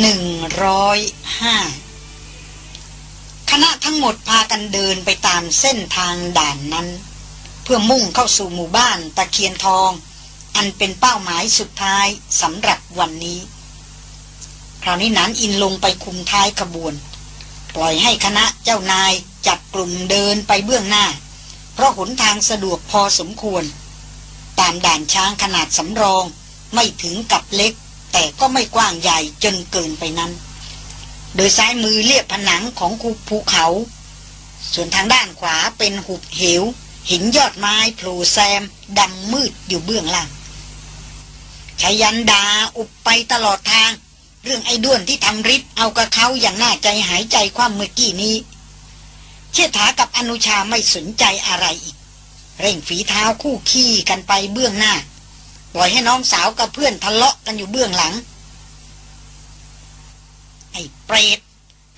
หนึ่งร้อยห้าคณะทั้งหมดพากันเดินไปตามเส้นทางด่านนั้น เพื่อมุ่งเข้าสู่หมู่บ้านตะเคียนทอง อันเป็นเป้าหมายสุดท้ายสำหรับวันนี้ คราวนี้นันอินลงไปคุมท้ายขบวน ปล่อยให้คณะเจ้านายจัดกลุ่มเดินไปเบื้องหน้า เพราะหนทางสะดวกพอสมควร ตามด่านช้างขนาดสำรองไม่ถึงกับเล็ก แต่ก็ไม่กว้างใหญ่จนเกินไปนั้น โดยซ้ายมือเรียบผนังของคูภูเขา ส่วนทางด้านขวาเป็นหุบเหว หินยอดไม้โผล่แซมดำมืดอยู่เบื้องล่างชายันดาอุบไปตลอดทาง เรื่องไอ้ด้วนที่ทำริบเอากระเขาอย่างน่าใจหายใจความเมื่อกี้นี้ เชิดถากับอนุชาไม่สนใจอะไรอีก เร่งฝีเท้าคู่ขี้กันไปเบื้องหน้า ล่อยให้น้องสาวกับเพื่อนทะเลาะกันอยู่เบื้องหลัง ไอ้เปรต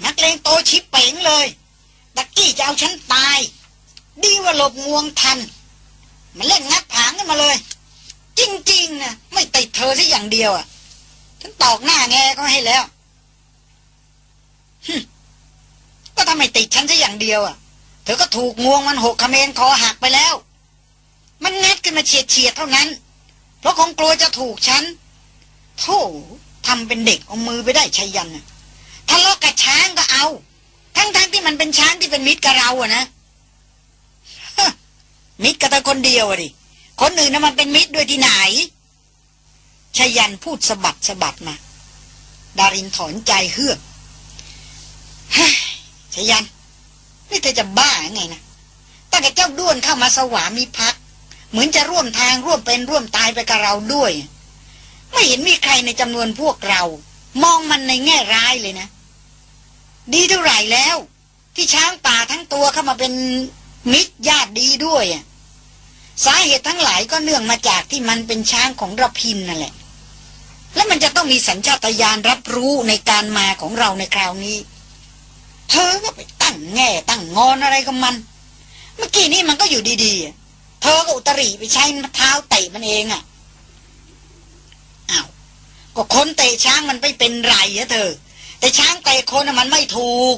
นักเลงโตชิปเป๋งเลยดักกี้จะเอาฉันตาย ดีว่าหลบงวงทัน มันเล่นงัดผางกันมาเลย จริงๆนะไม่ติดเธอซะอย่างเดียวอะฉันตอกหน้าแงก็ให้แล้วก็ทำไมติดฉันซะอย่างเดียวอะ เธอก็ถูกงวงมันหกคเมนคอหักไปแล้ว มันงัดขึ้นมาเฉียดเฉียดเท่านั้น เพราะคงกลัวจะถูกฉันโธ่ทำเป็นเด็กเอามือไปได้ชัยยันทะเลาะกับช้างก็เอา ทั้งๆทที่มันเป็นช้างที่เป็นมิตรกับเราอะนะมิตรกับแต่คนเดียวอะดิ คนอื่นนะมันเป็นมิตรด้วยที่ไหนชัยยันพูดสะบัดสะบัดมา ดารินถอนใจเฮือกชัยยัน นี่เธอจะบ้าไงนะตั้งแต่เจ้าด้วนเข้ามาสวามีพัก เหมือนจะร่วมทางร่วมเป็นร่วมตายไปกับเราด้วย ไม่เห็นมีใครในจำนวนพวกเรา มองมันในแง่ร้ายเลยนะ ดีเท่าไหร่แล้ว ที่ช้างป่าทั้งตัวเข้ามาเป็นมิตรญาติดีด้วยสาเหตุทั้งหลายก็เนื่องมาจากที่มันเป็นช้างของระพินนั่นแหละ และมันจะต้องมีสัญชาตญาณรับรู้ในการมาของเราในคราวนี้เธอก็ไปตั้งแง่ตั้งงอนอะไรกับมัน เมื่อกี้นี้มันก็อยู่ดีๆ เธอก็อุตริไปใช้เท้าเตะมันเองอะ่ะอ้าวก็คนเตะช้างมันไม่เป็นไรอะเธอ แต่ช้างเตะคนมันไม่ถูก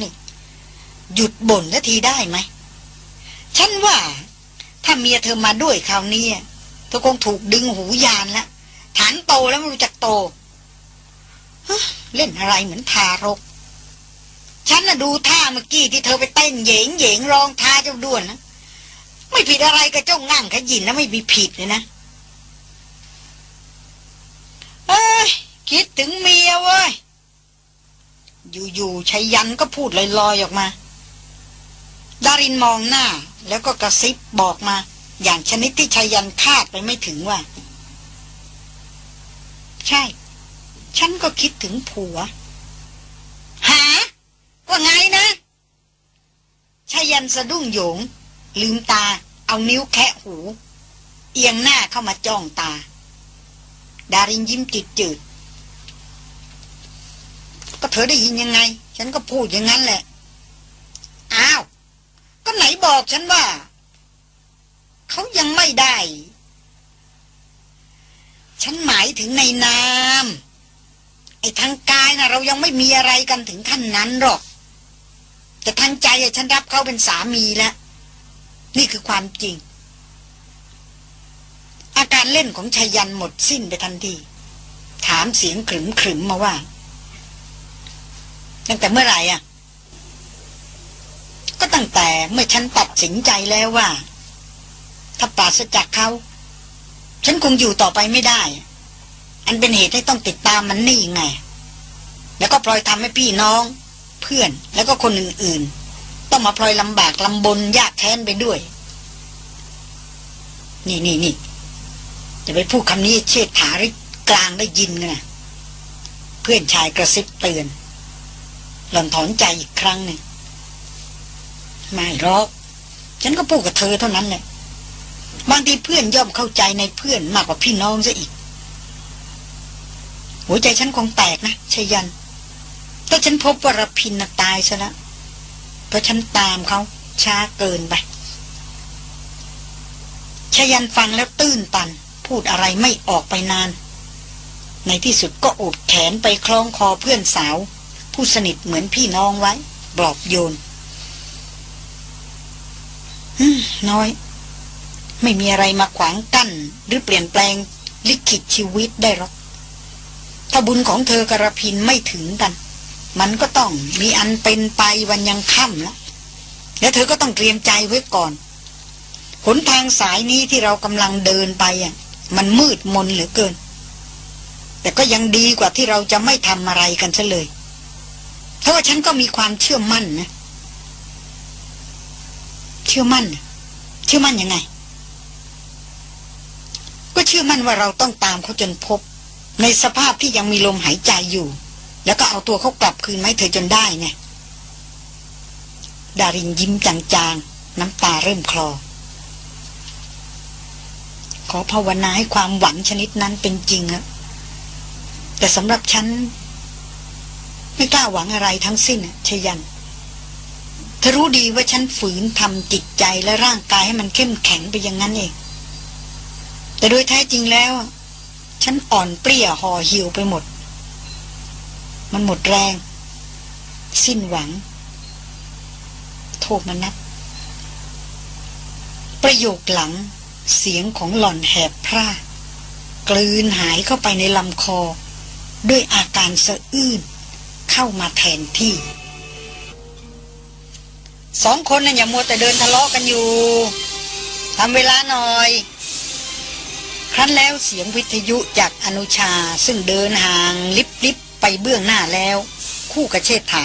นี่ หยุดบ่นนาทีได้ไหม ฉันว่า ถ้าเมียเธอมาด้วยคราวนี้เธอคงถูกดึงหูยานแล้วฐานโตแล้วไม่รู้จักโตเล่นอะไรเหมือนทารก ฉันน่ะดูท่าเมื่อกี้ที่เธอไปเต้นเหยงเหยงร้องท่าเจ้าด้วนนะไม่ผิดอะไรกับเจ้าง่างขยินนะไม่มีผิดเลยนะเอ้ยคิดถึงเมียเว้ย อยู่ๆชัยยันก็พูดลอยๆออกมา ดารินมองหน้า แล้วก็กระซิบบอกมา อย่างชนิดที่ชัยยันคาดไปไม่ถึงว่า ใช่ ฉันก็คิดถึงผัว หา ว่าไงนะชายันสะดุ้งโยง ลืมตา เอานิ้วแคะหู เอียงหน้าเข้ามาจ้องตา ดารินยิ้มจืดจืดก็เธอได้ยินยังไง ฉันก็พูดอย่างนั้นแหละ อ้าว ก็ไหนบอกฉันว่า เขายังไม่ได้ ฉันหมายถึงในนาม ไอ้ทางกายนะเรายังไม่มีอะไรกันถึงขั้นนั้นหรอก แต่ทางใจฉันรับเขาเป็นสามีแล้ว นี่คือความจริง อาการเล่นของชายันหมดสิ้นไปทันที ถามเสียงขรึมขรึมมาว่า ตั้งแต่เมื่อไหร่อะ ก็ตั้งแต่เมื่อฉันตัดสินใจแล้วว่า ถ้าปราศจากเขา ฉันคงอยู่ต่อไปไม่ได้ อันเป็นเหตุให้ต้องติดตามมันนี่ไง แล้วก็ปล่อยทำให้พี่น้อง เพื่อนแล้วก็คนอื่นๆ ต้องมาพลอยลำบากลำบนยากแค้นไปด้วย นี่นี่นี่จะไปพูดคำนี้เชิดถาริกลางได้ยินนะเพื่อนชายกระซิบเตือน หล่อนถอนใจอีกครั้งหนึ่งไม่หรอกฉันก็พูดกับเธอเท่านั้นแหละบางทีเพื่อนย่อมเข้าใจในเพื่อนมากกว่าพี่น้องซะอีก หัวใจฉันคงแตกนะชยัน ถ้าฉันพบว่ารพินตายซะแล้วเพราะฉันตามเขาช้าเกินไปชยันฟังแล้วตื้นตัน พูดอะไรไม่ออกไปนาน ในที่สุดก็อดแขนไปคล้องคอเพื่อนสาว ผู้สนิทเหมือนพี่น้องไว้ปลอบโยนน้อย ไม่มีอะไรมาขวางกั้น หรือเปลี่ยนแปลงลิขิตชีวิตได้หรอกถ้าบุญของเธอกระพินไม่ถึงกัน มันก็ต้องมีอันเป็นไปวันยังค่ำแล้วและเธอก็ต้องเตรียมใจไว้ก่อนหนทางสายนี้ที่เรากำลังเดินไปอะ มันมืดมนเหลือเกิน แต่ก็ยังดีกว่าที่เราจะไม่ทำอะไรกันซะเลยเพราะว่าฉันก็มีความเชื่อมั่นนะ เชื่อมั่น เชื่อมั่นยังไง ก็เชื่อมั่นว่าเราต้องตามเขาจนพบ ในสภาพที่ยังมีลมหายใจอยู่ แล้วก็เอาตัวเขากลับคืนไหมเธอจนได้ไงดารินยิ้มจางๆ น้ำตาเริ่มคลอ ขอภาวนาให้ความหวังชนิดนั้นเป็นจริงอะแต่สำหรับฉัน ไม่กล้าหวังอะไรทั้งสิ้นชยันเธอรู้ดีว่าฉันฝืนทำจิตใจและร่างกายให้มันเข้มแข็งไปอย่างนั้นเอง แต่โดยแท้จริงแล้ว ฉันอ่อนเปรี้ยห่อหิวไปหมด มันหมดแรง สิ้นหวัง โทมนัดประโยคหลังเสียงของหล่อนแหบพร่ากลืนหายเข้าไปในลำคอ ด้วยอาการสะอื้นเข้ามาแทนที่ สองคนนั่นอย่ามัวแต่เดินทะเลาะกันอยู่ทำเวลาหน่อย ครั้นแล้วเสียงวิทยุจากอนุชาซึ่งเดินห่างลิบลิบ ไปเบื้องหน้าแล้ว คู่กับเชษฐา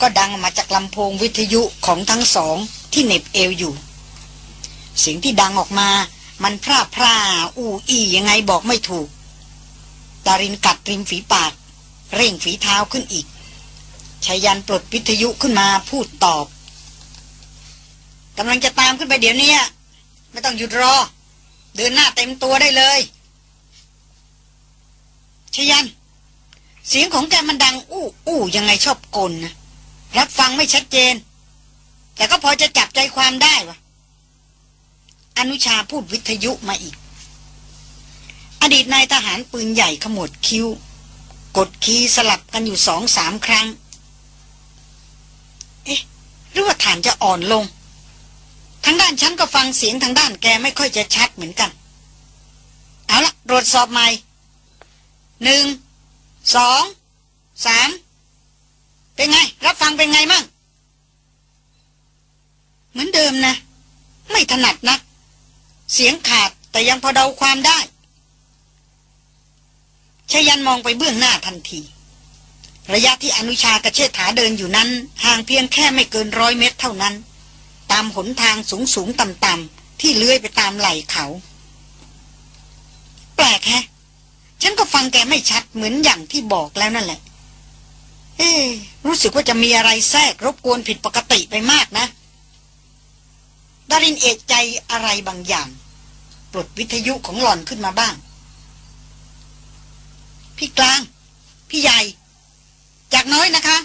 ก็ดังมาจากลำโพงวิทยุของทั้งสองที่เน็บเอวอยู่ เสียงที่ดังออกมามันพร่าพร่าอูอียังไงบอกไม่ถูก ดารินกัดริมฝีปาก เร่งฝีเท้าขึ้นอีกชายันปลดวิทยุขึ้นมาพูดตอบกำลังจะตามขึ้นไปเดี๋ยวนี้ไม่ต้องหยุดรอ เดินหน้าเต็มตัวได้เลยชยัน เสียงของแกมันดัง อู้อู้ยังไงชอบกลนะรับฟังไม่ชัดเจน แต่ก็พอจะจับใจความได้วะอนุชาพูดวิทยุมาอีก อดีตนายทหารปืนใหญ่ขมวดคิ้ว กดคีย์สลับกันอยู่สองสามครั้ง เอ๊ะหรือว่าฐานจะอ่อนลง ทางด้านฉันก็ฟังเสียงทางด้านแกไม่ค่อยจะชัดเหมือนกัน เอาละตรวจสอบใหม่หนึ่ง สองสามเป็นไง รับฟังเป็นไงมั่งเหมือนเดิมนะ ไม่ถนัดนะ เสียงขาดแต่ยังพอเดาความได้ชยันมองไปเบื้องหน้าทันที ระยะที่อนุชากระเชษฐาเดินอยู่นั้น ห่างเพียงแค่ไม่เกินร้อยเมตรเท่านั้น ตามหนทางสูงสูงต่ำต่ำที่เลื้อยไปตามไหล่เขา แปลกแฮะ ฉันก็ฟังแกไม่ชัดเหมือนอย่างที่บอกแล้วนั่นแหละ เอ๊รู้สึกว่าจะมีอะไรแทรกรบกวนผิดปกติไปมากนะดารินเอกใจอะไรบางอย่าง ปลดวิทยุของหล่อนขึ้นมาบ้าง พี่กลาง พี่ใหญ่ จากน้อยนะคะ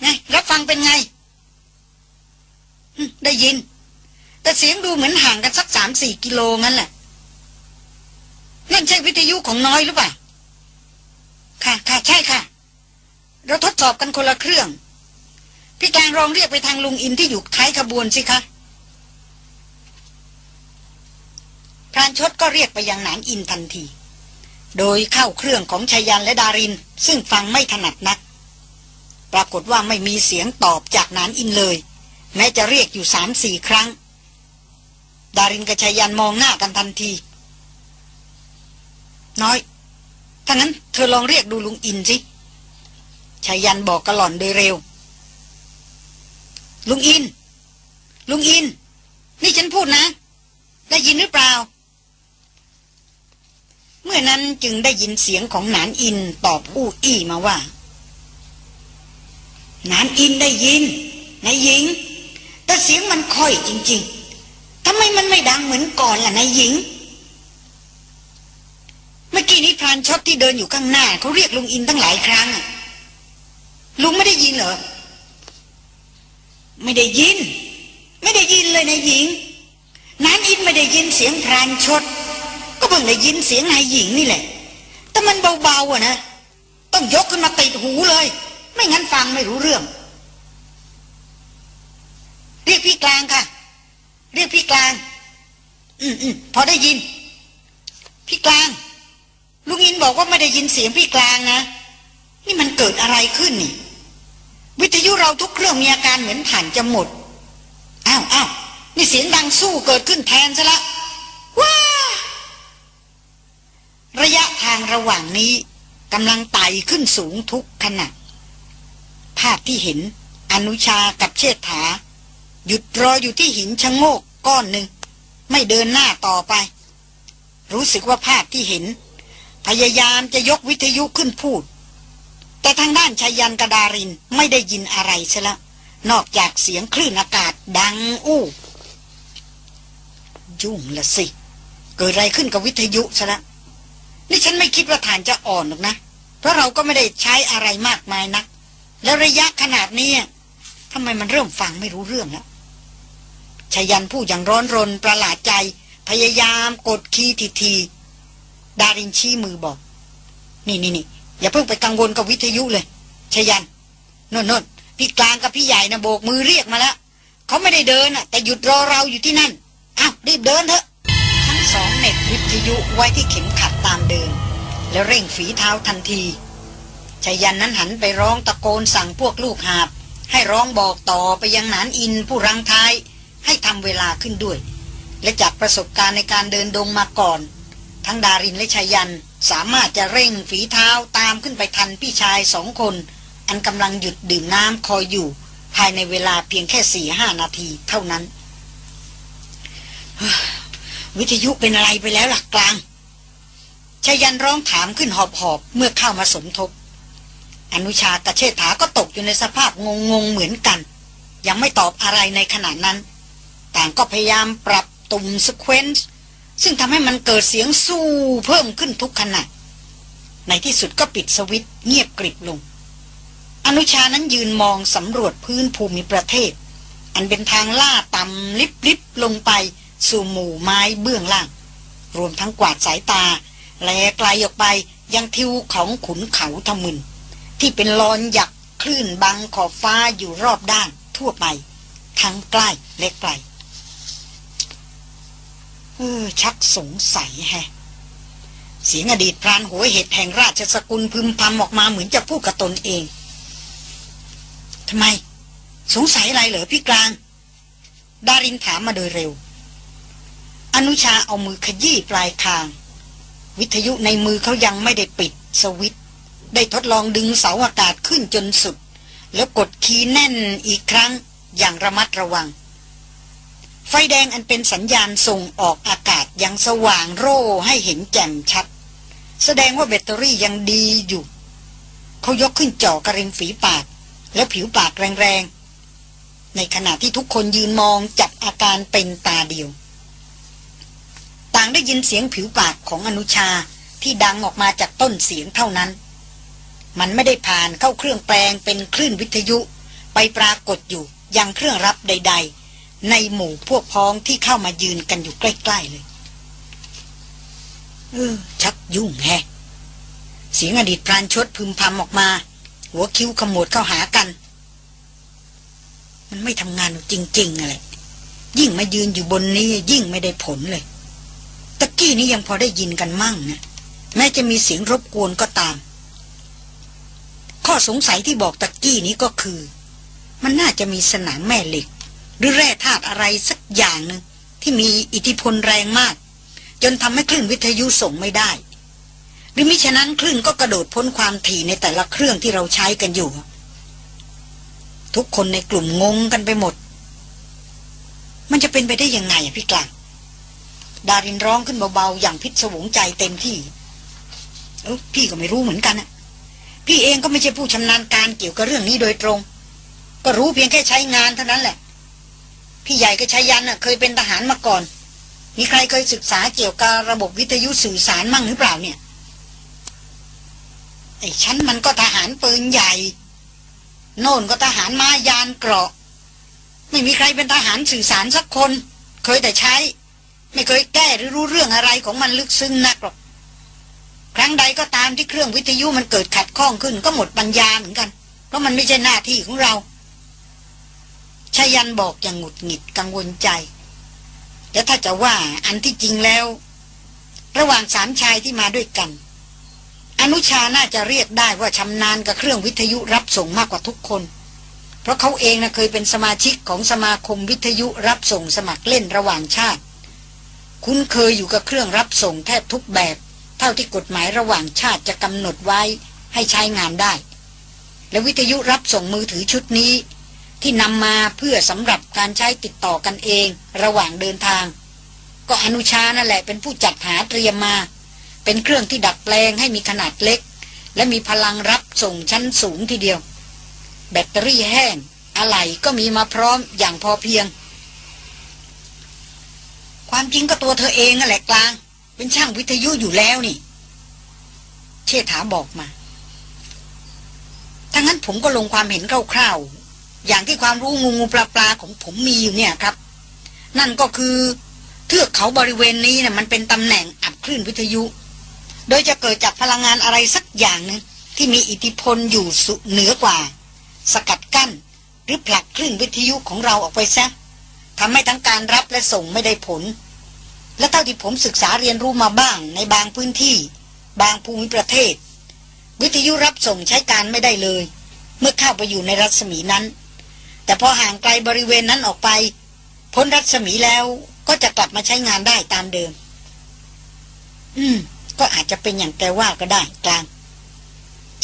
ไง รับฟังเป็นไง ได้ยิน แต่เสียงดูเหมือนห่างกันสักสามสี่กิโลงั้นแหละ นั่นใช่วิทยุของน้อยหรือเปล่า ค่ะค่ะใช่ค่ะ เราทดสอบกันคนละเครื่อง พี่แกงลองเรียกไปทางลุงอินที่อยู่ท้ายขบวนสิคะพรานชดก็เรียกไปยังนานอินทันที โดยเข้าเครื่องของชายันและดาริน ซึ่งฟังไม่ถนัดนัก ปรากฏว่าไม่มีเสียงตอบจากนานอินเลย แม้จะเรียกอยู่สามสี่ครั้ง ดารินกับชายันมองหน้ากันทันที น้อย ถ้างั้นเธอลองเรียกดูลุงอินสิชายันบอกกระหล่อนโดยเร็ว ลุงอิน ลุงอิน นี่ฉันพูดนะ ได้ยินหรือเปล่า เมื่อนั้นจึงได้ยินเสียงของนานอินตอบอู้อี้มาว่านานอินได้ยินนายหญิง แต่เสียงมันค่อยจริง ๆทำไมมันไม่ดังเหมือนก่อนล่ะนายหญิง อกี้นี้พรานชดที่เดินอยู่ข้างหน้าเขาเรียกลุงอินตั้งหลายครั้ง ลุงไม่ได้ยินเหรอ ไม่ได้ยิน ไม่ได้ยินเลยนายหญิงนานอินไม่ได้ยินเสียงพรานชด ก็เพิ่งได้ยินเสียงนายหญิงนี่แหละ แต่มันเบาๆอะนะ ต้องยกขึ้นมาติดหูเลย ไม่งั้นฟังไม่รู้เรื่อง เรียกพี่กลางค่ะ เรียกพี่กลาง อืมอืมพอได้ยิน พี่กลาง ลุงอินบอกว่าไม่ได้ยินเสียงพี่กลางนะ นี่มันเกิดอะไรขึ้นนี่ วิทยุเราทุกเครื่องมีอาการเหมือนผ่านจะหมด อ้าวอ้าวนี่เสียงดังสู้เกิดขึ้นแทนซะละ ว้า ระยะทางระหว่างนี้กำลังไต่ขึ้นสูงทุกขณะ ภาพที่เห็นอนุชากับเชษฐา หยุดรออยู่ที่หินชะโงกก้อนหนึ่ง ไม่เดินหน้าต่อไป รู้สึกว่าภาพที่เห็น พยายามจะยกวิทยุขึ้นพูด แต่ทางด้านชายันกระดารินไม่ได้ยินอะไรซะแล้วนอกจากเสียงคลื่นอากาศดังอู้ยุ่งละสิ เกิดอะไรขึ้นกับวิทยุซะล้วนี่ฉันไม่คิดว่าฐานจะอ่อนหรอกนะ เพราะเราก็ไม่ได้ใช้อะไรมากมายนัก แล้วระยะขนาดนี้ทำไมมันเริ่มฟังไม่รู้เรื่องแล้วชายันพูดอย่างร้อนรนประหลาดใจ พยายามกดคีย์ทีที ดารินชี้มือบอก นี่นี่นี่อย่าเพิ่งไปกังวลกับวิทยุเลยชยันนนนนพี่กลางกับพี่ใหญ่นะโบกมือเรียกมาแล้วเขาไม่ได้เดินอะแต่หยุดรอเราอยู่ที่นั่นอ้าวรีบเดินเถอะ ทั้งสองเน็บวิทยุไว้ที่เข็มขัดตามเดินแล้วเร่งฝีเท้าทันทีชายันนั้นหันไปร้องตะโกนสั่งพวกลูกหาบ ให้ร้องบอกต่อไปยังหนานอินผู้รังท้าย ให้ทำเวลาขึ้นด้วย และจากประสบการณ์ในการเดินดงมาก่อน ทั้งดารินและชายันสามารถจะเร่งฝีเท้าตามขึ้นไปทันพี่ชายสองคน อันกำลังหยุดดื่มน้ำคอยอยู่ ภายในเวลาเพียงแค่สี่ห้านาทีเท่านั้น วิทยุเป็นอะไรไปแล้วหลักกลางชายันร้องถามขึ้นหอบๆ เมื่อเข้ามาสมทบ อนุชากับเชษฐาก็ตกอยู่ในสภาพงงๆเหมือนกัน ยังไม่ตอบอะไรในขณะนั้น ต่างก็พยายามปรับตุ่มสเควนซ์ ซึ่งทำให้มันเกิดเสียงสู้เพิ่มขึ้นทุกขณะ ในที่สุดก็ปิดสวิตเงียบกริบลง อนุชานั้นยืนมองสำรวจพื้นภูมิประเทศ อันเป็นทางล่าต่ำลิบๆลงไปสู่หมู่ไม้เบื้องล่าง รวมทั้งกวาดสายตา แลไกลออกไปยังทิวของขุนเขาทมึน ที่เป็นลอนหยักคลื่นบังขอบฟ้าอยู่รอบด้านทั่วไป ทั้งใกล้และไกล ออ ชักสงสัยแฮะเสียงอดีตพรานหัวเหตุแห่งราชสกุลพึมพำออกมาเหมือนจะพูดกับตนเองทำไม สงสัยอะไรเหรอพี่กลาง ดารินถามมาโดยเร็ว อนุชาเอามือขยี้ปลายคาง วิทยุในมือเขายังไม่ได้ปิดสวิตได้ทดลองดึงเสาอากาศขึ้นจนสุด แล้วกดคีย์แน่นอีกครั้งอย่างระมัดระวัง ไฟแดงอันเป็นสัญญาณส่งออกอากาศยังสว่างโร่ให้เห็นแจ่มชัด แสดงว่าแบตเตอรี่ยังดีอยู่ เขายกขึ้นจ่อกระริมฝีปาก แล้วผิวปากแรงๆ ในขณะที่ทุกคนยืนมองจับอาการเป็นตาเดียว ต่างได้ยินเสียงผิวปากของอนุชาที่ดังออกมาจากต้นเสียงเท่านั้น มันไม่ได้ผ่านเข้าเครื่องแปลงเป็นคลื่นวิทยุ ไปปรากฏอยู่ยังเครื่องรับใด ๆ ในหมู่พวกพ้องที่เข้ามายืนกันอยู่ใกล้ ๆ เลย เออ ชักยุ่งแฮะเสียงอดีตพรานชดพึมพำออกมา หัวคิ้วขมวดเข้าหากัน มันไม่ทำงานจริงๆอะไรยิ่งมายืนอยู่บนนี้ ยิ่งไม่ได้ผลเลยตะกี้นี้ยังพอได้ยินกันมั่งนะแม้จะมีเสียงรบกวนก็ตาม ข้อสงสัยที่บอกตะกี้นี้ก็คือ มันน่าจะมีสนามแม่เหล็ก หรือแร่ธาตุอะไรสักอย่างหนึ่งที่มีอิทธิพลแรงมาก จนทำให้คลื่นวิทยุส่งไม่ได้ หรือมิฉะนั้นคลื่นก็กระโดดพ้นความถี่ในแต่ละเครื่องที่เราใช้กันอยู่ ทุกคนในกลุ่มงงกันไปหมด มันจะเป็นไปได้ยังไงอะพี่กลางดารินร้องขึ้นเบาๆ อย่างพิศวงใจเต็มที่เออพี่ก็ไม่รู้เหมือนกันนะพี่เองก็ไม่ใช่ผู้ชำนาญการเกี่ยวกับเรื่องนี้โดยตรง ก็รู้เพียงแค่ใช้งานเท่านั้นแหละ พี่ใหญ่ก็ใช้ยันน่ะเคยเป็นทหารมาก่อน มีใครเคยศึกษาเกี่ยวกับระบบวิทยุสื่อสารมั่งหรือเปล่าเนี่ย ไอ้ฉันมันก็ทหารปืนใหญ่ โน่นก็ทหารมายานเกราะ ไม่มีใครเป็นทหารสื่อสารสักคน เคยแต่ใช้ ไม่เคยแก้หรือรู้เรื่องอะไรของมันลึกซึ้งนักหรอก ครั้งใดก็ตามที่เครื่องวิทยุมันเกิดขัดข้องขึ้นก็หมดปัญญาเหมือนกัน เพราะมันไม่ใช่หน้าที่ของเราายันบอกอย่างหงุดหงิดกังวลใจ แล้วถ้าจะว่าอันที่จริงแล้ว ระหว่างสามชายที่มาด้วยกัน อนุชาน่าจะเรียกได้ว่าชำนาญกับเครื่องวิทยุรับส่งมากกว่าทุกคน เพราะเขาเองนะเคยเป็นสมาชิกของสมาคมวิทยุรับส่งสมัครเล่นระหว่างชาติ คุ้นเคยอยู่กับเครื่องรับส่งแทบทุกแบบ เท่าที่กฎหมายระหว่างชาติจะกำหนดไว้ให้ใช้งานได้และวิทยุรับส่งมือถือชุดนี้ ที่นำมาเพื่อสำหรับการใช้ติดต่อกันเองระหว่างเดินทาง ก็อนุชานั่นแหละเป็นผู้จัดหาเตรียมมา เป็นเครื่องที่ดัดแปลงให้มีขนาดเล็ก และมีพลังรับส่งชั้นสูงทีเดียว แบตเตอรี่แห้งอะไหล่ก็มีมาพร้อมอย่างพอเพียง ความจริงก็ตัวเธอเองนั่นแหละกลาง เป็นช่างวิทยุอยู่แล้วนี่ เชษฐาบอกมาถ้างั้นผมก็ลงความเห็นคร่าว อย่างที่ความรู้งูงูปลาปลาของผมมีอยู่เนี่ยครับ นั่นก็คือเทือกเขาบริเวณนี้นะ่ะมันเป็นตำแหน่งอับคลื่นวิทยุ โดยจะเกิดจากพลังงานอะไรสักอย่างนึงที่มีอิทธิพลอยู่สุเหนือกว่า สกัดกั้น หรือผลักคลื่นวิทยุของเราออกไปซะทำให้ทั้งการรับและส่งไม่ได้ผล และเท่าที่ผมศึกษาเรียนรู้มาบ้างในบางพื้นที่ บางภูมิประเทศ วิทยุรับส่งใช้การไม่ได้เลย เมื่อเข้าไปอยู่ในรัศมีนั้น แต่พอห่างไกลบริเวณนั้นออกไป พ้นรัศมีแล้วก็จะกลับมาใช้งานได้ตามเดิม อืม ก็อาจจะเป็นอย่างแกว่าก็ได้กลาง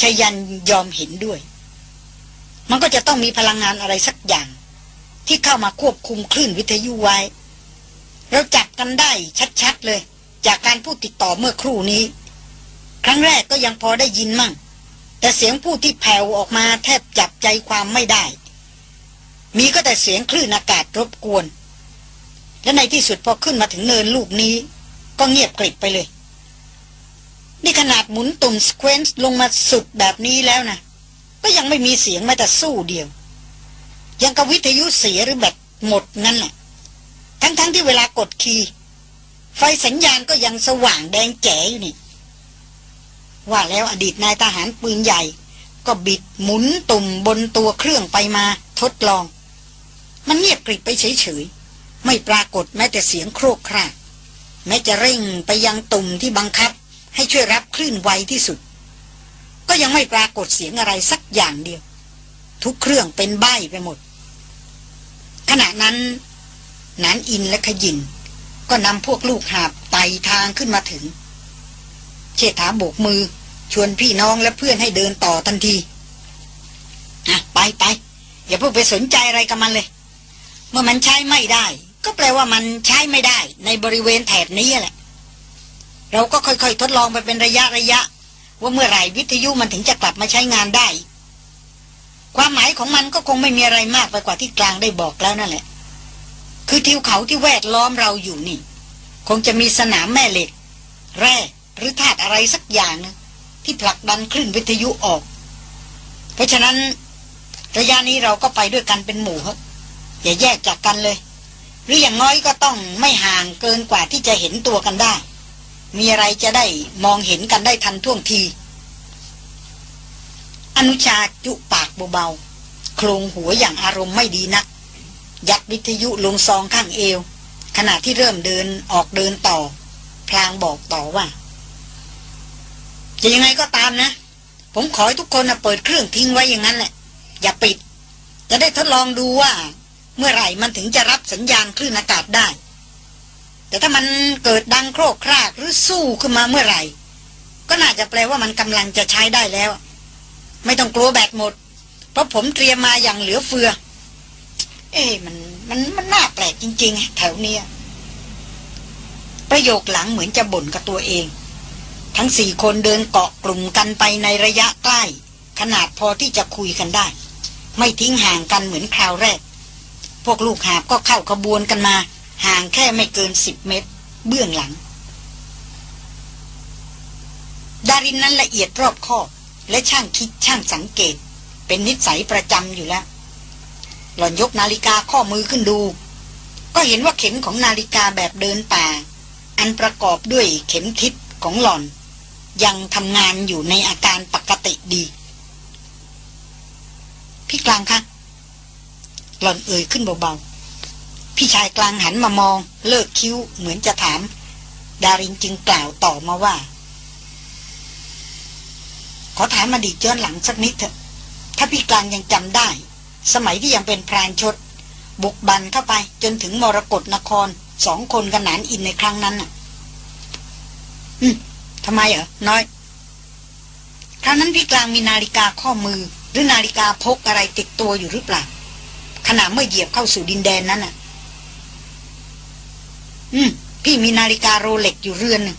ชายันยอมเห็นด้วย มันก็จะต้องมีพลังงานอะไรสักอย่าง ที่เข้ามาควบคุมคลื่นวิทยุไว้ เราจับกันได้ชัดๆเลย จากการพูดติดต่อเมื่อครู่นี้ ครั้งแรกก็ยังพอได้ยินมั่ง แต่เสียงพูดที่แผ่วออกมาแทบจับใจความไม่ได้ มีก็แต่เสียงคลื่นอากาศรบกวน และในที่สุดพอขึ้นมาถึงเนินลูกนี้ ก็เงียบกริบไปเลย นี่ขนาดหมุนตุ่มสเควนซ์ลงมาสุดแบบนี้แล้วนะก็ยังไม่มีเสียงแม้แต่สู้เดียว ยังกับวิทยุเสียหรือแบตหมดงั้นแหละทั้งๆทที่เวลากดคีย์ไฟสัญญาณก็ยังสว่างแดงแจ๋อยู่นี่ ว่าแล้วอดีตนายทหารปืนใหญ่ ก็บิดหมุนตุ่มบนตัวเครื่องไปมาทดลอง มันเงียบกริบไปเฉยๆ ไม่ปรากฏแม้แต่เสียงโครกครากแม้จะเร่งไปยังตุ่มที่บังคับ ให้ช่วยรับคลื่นไวที่สุด ก็ยังไม่ปรากฏเสียงอะไรสักอย่างเดียว ทุกเครื่องเป็นใบไปหมด ขณะนั้นนานอินและขยิน ก็นำพวกลูกหาบไต่ทางขึ้นมาถึง เชษฐาโบกมือ ชวนพี่น้องและเพื่อนให้เดินต่อทันทีอะไปไปอย่าเพิ่งไปสนใจอะไรกับมันเลย เมื่อมันใช้ไม่ได้ ก็แปลว่ามันใช้ไม่ได้ ในบริเวณแถบนี้แหละ เราก็ค่อยๆ ทดลองไปเป็นระยะระยะ ว่าเมื่อไหร่วิทยุมันถึงจะกลับมาใช้งานได้ ความหมายของมันก็คงไม่มีอะไรมากไปกว่าที่กลางได้บอกแล้วนั่นแหละ คือทิวเขาที่แวดล้อมเราอยู่นี่ คงจะมีสนามแม่เหล็ก แร่หรือธาตุอะไรสักอย่างนึงที่ผลักดันคลื่นวิทยุออก เพราะฉะนั้นระยะนี้เราก็ไปด้วยกันเป็นหมู่ครับ อย่าแยกจากกันเลย หรืออย่างน้อยก็ต้องไม่ห่างเกินกว่าที่จะเห็นตัวกันได้ มีอะไรจะได้มองเห็นกันได้ทันท่วงที อนุชาจุปากเบาๆโครงหัวอย่างอารมณ์ไม่ดีนัก ยัดวิทยุลงซองข้างเอว ขณะที่เริ่มเดินออกเดินต่อ พลางบอกต่อว่า จะยังไงก็ตามนะ ผมขอให้ทุกคนนะเปิดเครื่องทิ้งไว้อย่างนั้นแหละ อย่าปิด จะได้ทดลองดูว่า เมื่อไหร่มันถึงจะรับสัญญาณคลื่นอากาศได้ แต่ถ้ามันเกิดดังโครกครากหรือสู้ขึ้นมาเมื่อไหร่ ก็น่าจะแปลว่ามันกำลังจะใช้ได้แล้ว ไม่ต้องกลัวแบตหมด เพราะผมเตรียมมาอย่างเหลือเฟือ เอ๊มันมันมันน่าแปลกจริง ๆ แถวเนี้ยประโยคหลังเหมือนจะบ่นกับตัวเอง ทั้งสี่คนเดินเกาะกลุ่มกันไปในระยะใกล้ ขนาดพอที่จะคุยกันได้ ไม่ทิ้งห่างกันเหมือนคราวแรก พวกลูกหาบก็เข้าขบวนกันมา ห่างแค่ไม่เกินสิบเมตร เบื้องหลัง ดารินนั้นละเอียดรอบคอบ และช่างคิดช่างสังเกต เป็นนิสัยประจำอยู่แล้ว หล่อนยกนาฬิกาข้อมือขึ้นดู ก็เห็นว่าเข็มของนาฬิกาแบบเดินป่า อันประกอบด้วยเข็มทิศของหล่อน ยังทำงานอยู่ในอาการปกติดี พี่กลางคะ หล่อนเอ่ยขึ้นเบาๆ พี่ชายกลางหันมามอง เลิกคิ้วเหมือนจะถาม ดารินจึงกล่าวต่อมาว่า ขอถามมาดีย้อนหลังสักนิดเถอะ ถ้าพี่กลางยังจำได้ สมัยที่ยังเป็นพรานชด บุกบันเข้าไปจนถึงมรกรนครสองคนกันหนานอินในครั้งนั้นน่ะ อืมทำไมเหรอ น้อย ครั้งนั้นพี่กลางมีนาฬิกาข้อมือ หรือนาฬิกาพกอะไรติดตัวอยู่หรือเปล่า ขณะเมื่อเหยียบเข้าสู่ดินแดนนั้นน่ะ อืม พี่มีนาฬิกาโรเล็กอยู่เรือนหนึ่ง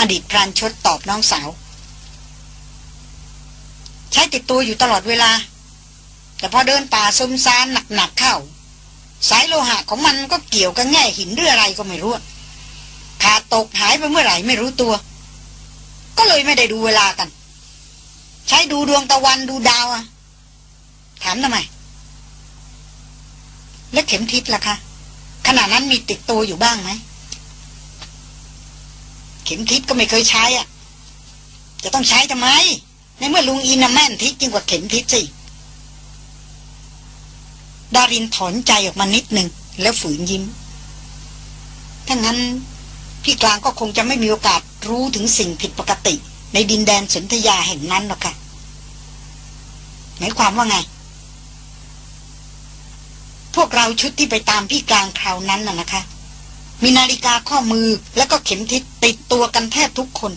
อดีตพรานชดตอบน้องสาว ใช้ติดตัวอยู่ตลอดเวลา แต่พอเดินป่าซุมซานหนักๆเข้า สายโลหะของมันก็เกี่ยวกับแง่หินหรืออะไรก็ไม่รู้ขาดตกหายไปเมื่อไหร่ไม่รู้ตัว ก็เลยไม่ได้ดูเวลากัน ใช้ดูดวงตะวันดูดาวอะถามทำไม และเข็มทิศล่ะคะขณะนั้นมีติดตัวอยู่บ้างไหม เข็มทิศก็ไม่เคยใช้อะ จะต้องใช้ทำไม ในเมื่อลุงอินน่ะแม่นทิศยิ่งกว่าเข็มทิศสิดารินถอนใจออกมานิดหนึ่งแล้วฝืนยิ้ม ถ้างั้น พี่กลางก็คงจะไม่มีโอกาสรู้ถึงสิ่งผิดปกติ ในดินแดนสนธยาแห่งนั้นหรอกค่ะหมายความว่าไง พวกเราชุดที่ไปตามพี่กลางคราวนั้นน่ะนะคะ มีนาฬิกาข้อมือแล้วก็เข็มทิศติดตัวกันแทบทุกคน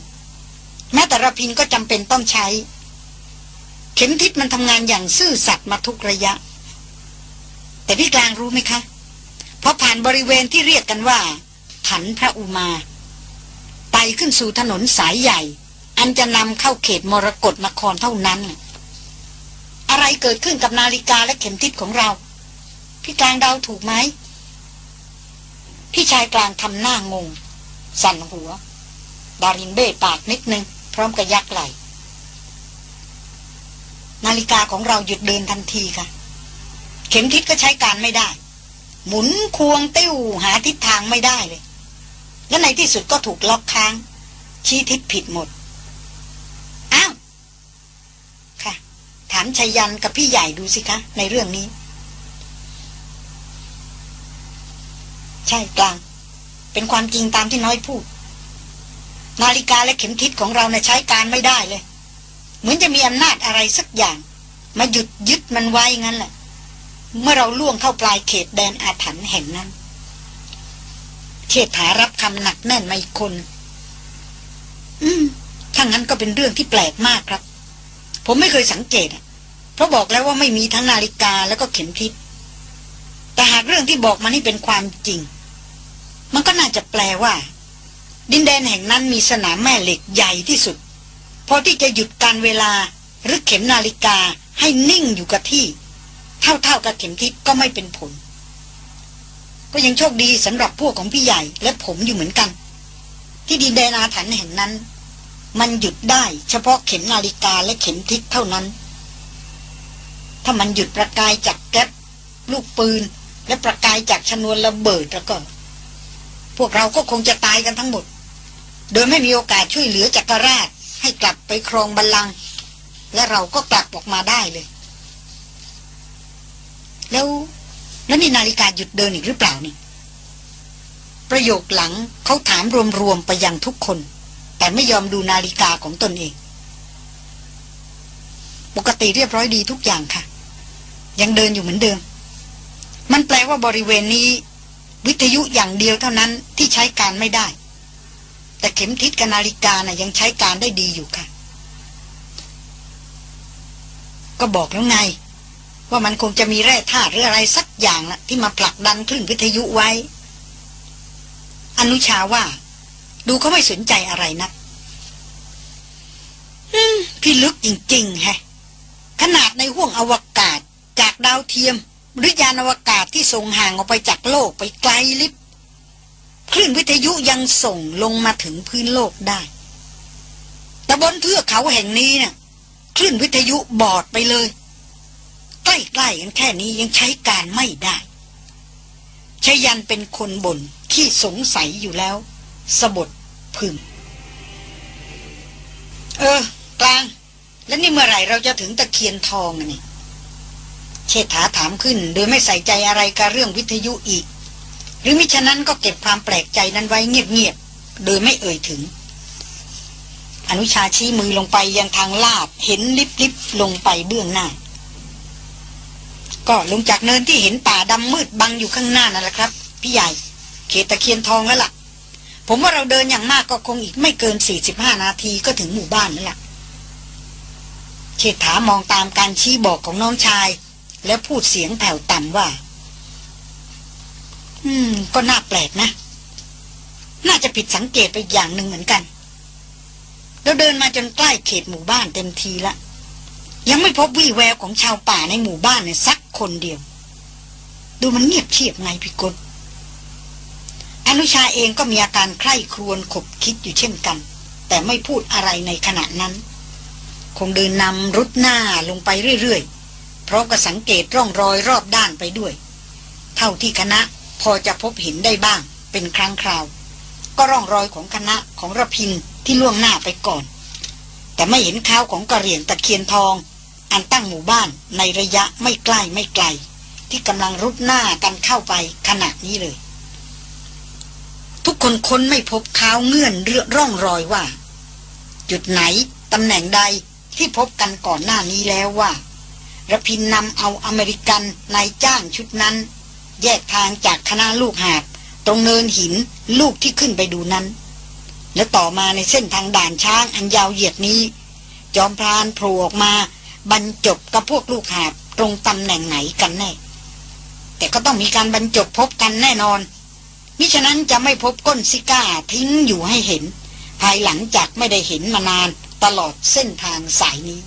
แม้แต่ระพินก็จำเป็นต้องใช้ เข็มทิศมันทำงานอย่างซื่อสัตย์มาทุกระยะ แต่พี่กลางรู้ไหมคะพอผ่านบริเวณที่เรียกกันว่าขันพระอุมาไต่ขึ้นสู่ถนนสายใหญ่ อันจะนำเข้าเขตมรกรนครเท่านั้น อะไรเกิดขึ้นกับนาฬิกาและเข็มทิศของเรา พี่กลางเดาถูกไหม พี่ชายกลางทำหน้างง สั่นหัว ดารินเบ้ปากนิดนึง พร้อมกับยักไหลนาฬิกาของเราหยุดเดินทันทีค่ะ เข็มทิศก็ใช้การไม่ได้ หมุนควงติ้วหาทิศทางไม่ได้เลย และในที่สุดก็ถูกล็อกค้าง ชี้ทิศผิดหมด อ้าว ค่ะ ถามชัยยันกับพี่ใหญ่ดูสิคะ ในเรื่องนี้ ใช่กลาง เป็นความจริงตามที่น้อยพูด นาฬิกาและเข็มทิศของเราเนะ่ยใช้การไม่ได้เลย เหมือนจะมีอำนาจอะไรสักอย่าง มาหยุดยึดมันไว้งั้นแหละ เมื่อเราล่วงเข้าปลายเขตแดนอาถรรพ์แห่งนั้นเชษฐารับคำหนักแน่นมาอีกคน อืม ถ้างั้นก็เป็นเรื่องที่แปลกมากครับ ผมไม่เคยสังเกตเพราะบอกแล้วว่าไม่มีทั้งนาฬิกาแล้วก็เข็มทิศแต่หากเรื่องที่บอกมานี่เป็นความจริง มันก็น่าจะแปลว่า ดินแดนแห่งนั้นมีสนามแม่เหล็กใหญ่ที่สุด พอที่จะหยุดการเวลาหรือเข็มนาฬิกาให้นิ่งอยู่กับที่ เท่าๆกับเข็มทิศก็ไม่เป็นผล ก็ยังโชคดีสำหรับพวกของพี่ใหญ่และผมอยู่เหมือนกัน ที่ดินแดนอาถรรพ์แห่งนั้น มันหยุดได้เฉพาะเข็มนาฬิกาและเข็มทิศเท่านั้น ถ้ามันหยุดประกายจากแก๊สลูกปืน และประกายจากชนวนระเบิดแล้วก็ พวกเราก็คงจะตายกันทั้งหมด โดยไม่มีโอกาสช่วยเหลือจักรราชให้กลับไปครองบัลลังก์และเราก็กลับออกมาได้เลย แล้วแล้วนี่นาฬิกาหยุดเดินอีกหรือเปล่านี่ ประโยคหลังเขาถามรวมๆไปยังทุกคน แต่ไม่ยอมดูนาฬิกาของตนเอง ปกติเรียบร้อยดีทุกอย่างค่ะ ยังเดินอยู่เหมือนเดิม มันแปลว่าบริเวณนี้ วิทยุอย่างเดียวเท่านั้นที่ใช้การไม่ได้ แต่เข็มทิศกับนาฬิกานะ่ะยังใช้การได้ดีอยู่ค่ะ ก็บอกแล้วไง ว่ามันคงจะมีแร่ธาตุหรืออะไรสักอย่างละที่มาผลักดันคลื่นวิทยุไว้ อนุชาว่า ดูเขาไม่สนใจอะไรนักพี่ลึกจริง ๆ แฮะ ขนาดในห้วงอวกาศจากดาวเทียม หรือยานอวกาศที่ส่งห่างออกไปจากโลกไปไกลลิบคลื่นวิทยุยังส่งลงมาถึงพื้นโลกได้ แต่บนเทือกเขาแห่งนี้เนะ่ะคลื่นวิทยุบอดไปเลย ใกล้ๆกันแค่นี้ยังใช้การไม่ได้ชยันเป็นคนบนที่สงสัยอยู่แล้ว สบดพึมเออ กลาง แล้วนี่เมื่อไหร่เราจะถึงตะเคียนทองนี่ เชษฐาถามขึ้นโดยไม่ใส่ใจอะไรกับเรื่องวิทยุอีก หรือมิฉะนั้นก็เก็บความแปลกใจนั้นไว้เงียบๆ โดยไม่เอ่ยถึง อนุชาชี้มือลงไปยังทางลาดเห็นลิบๆลงไปเบื้องหน้า ก็ลงจากเนินที่เห็นป่าดำมืดบังอยู่ข้างหน้านั่นแหละครับ พี่ใหญ่ เขตตะเคียนทองแล้วล่ะ ผมว่าเราเดินอย่างมากก็คงอีกไม่เกินสี่สิบห้านาทีก็ถึงหมู่บ้านนั่นแหละเชษฐามองตามการชี้บอกของน้องชาย แล้วพูดเสียงแผ่วต่ำว่า อืม ก็น่าแปลกนะ น่าจะผิดสังเกตไปอย่างหนึ่งเหมือนกันเราเดินมาจนใกล้เขตหมู่บ้านเต็มทีละ ยังไม่พบวี่แววของชาวป่าในหมู่บ้านเนี่ยสักคนเดียว ดูมันเงียบเชียบไงพี่กนอนุชาเองก็มีอาการใคร่ครวญขบคิดอยู่เช่นกัน แต่ไม่พูดอะไรในขณะนั้น คงเดินนำรุดหน้าลงไปเรื่อยๆ พราะก็สังเกตร่องรอยรอบด้านไปด้วย เท่าที่คณะพอจะพบเห็นได้บ้างเป็นครั้งคราว ก็ร่องรอยของคณะของระพินที่ล่วงหน้าไปก่อน แต่ไม่เห็นข้าวของกระเหรี่ยงตะเคียนทอง อันตั้งหมู่บ้านในระยะไม่ใกล้ไม่ไกล ที่กำลังรุดหน้ากันเข้าไปขณะนี้เลย ทุกคนค้นไม่พบข้าวเงื่อนเรือร่องรอยว่า จุดไหนตำแหน่งใดที่พบกันก่อนหน้านี้แล้วว่า ระพินนำเอาอเมริกันนายจ้างชุดนั้น แยกทางจากคณะลูกหาบตรงเนินหินลูกที่ขึ้นไปดูนั้น และต่อมาในเส้นทางด่านช้างอันยาวเหยียดนี้ จอมพรานโผล่ออกมา บรรจบกับพวกลูกหาบตรงตำแหน่งไหนกันแน่ แต่ก็ต้องมีการบรรจบพบกันแน่นอนมิฉะนั้นจะไม่พบก้นซิก้าทิ้งอยู่ให้เห็น ภายหลังจากไม่ได้เห็นมานานตลอดเส้นทางสายนี้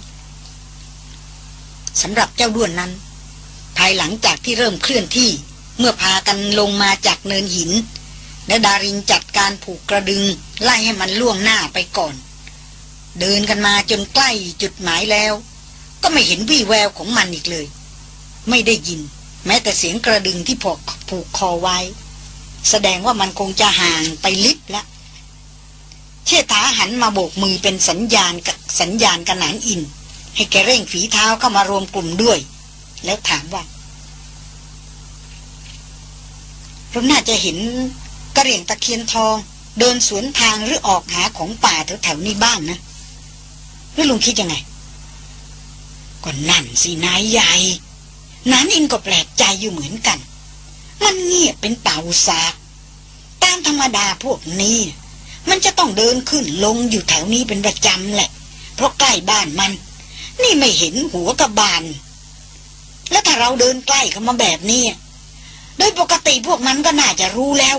สำหรับเจ้าด้วนนั้น ภายหลังจากที่เริ่มเคลื่อนที่เมื่อพากันลงมาจากเนินหิน และดารินจัดการผูกกระดึง ไล่ให้มันล่วงหน้าไปก่อน เดินกันมาจนใกล้จุดหมายแล้ว ก็ไม่เห็นวี่แววของมันอีกเลย ไม่ได้ยิน แม้แต่เสียงกระดึงที่พกผูกคอไว้ แสดงว่ามันคงจะห่างไปลิบแล้วเชษฐาหันมาโบกมือเป็นสัญญาณกับสัญญาณกระหนานอิน ให้แกเร่งฝีเท้าเข้ามารวมกลุ่มด้วย แล้วถามว่าเราน่าจะเห็นกระเหรี่ยงตะเคียนทอง เดินสวนทางหรือออกหาของป่าแถวๆนี้บ้างนะหรือลุงคิดยังไงก็นั่นสินายใหญ่นานอินก็แปลกใจอยู่เหมือนกัน มันเงียบเป็นเต่าสากตามธรรมดาพวกนี้ มันจะต้องเดินขึ้นลงอยู่แถวนี้เป็นประจำแหละ เพราะใกล้บ้านมัน นี่ไม่เห็นหัวกับบานแล้วถ้าเราเดินใกล้เข้ามาแบบนี้ โดยปกติพวกมันก็น่าจะรู้แล้ว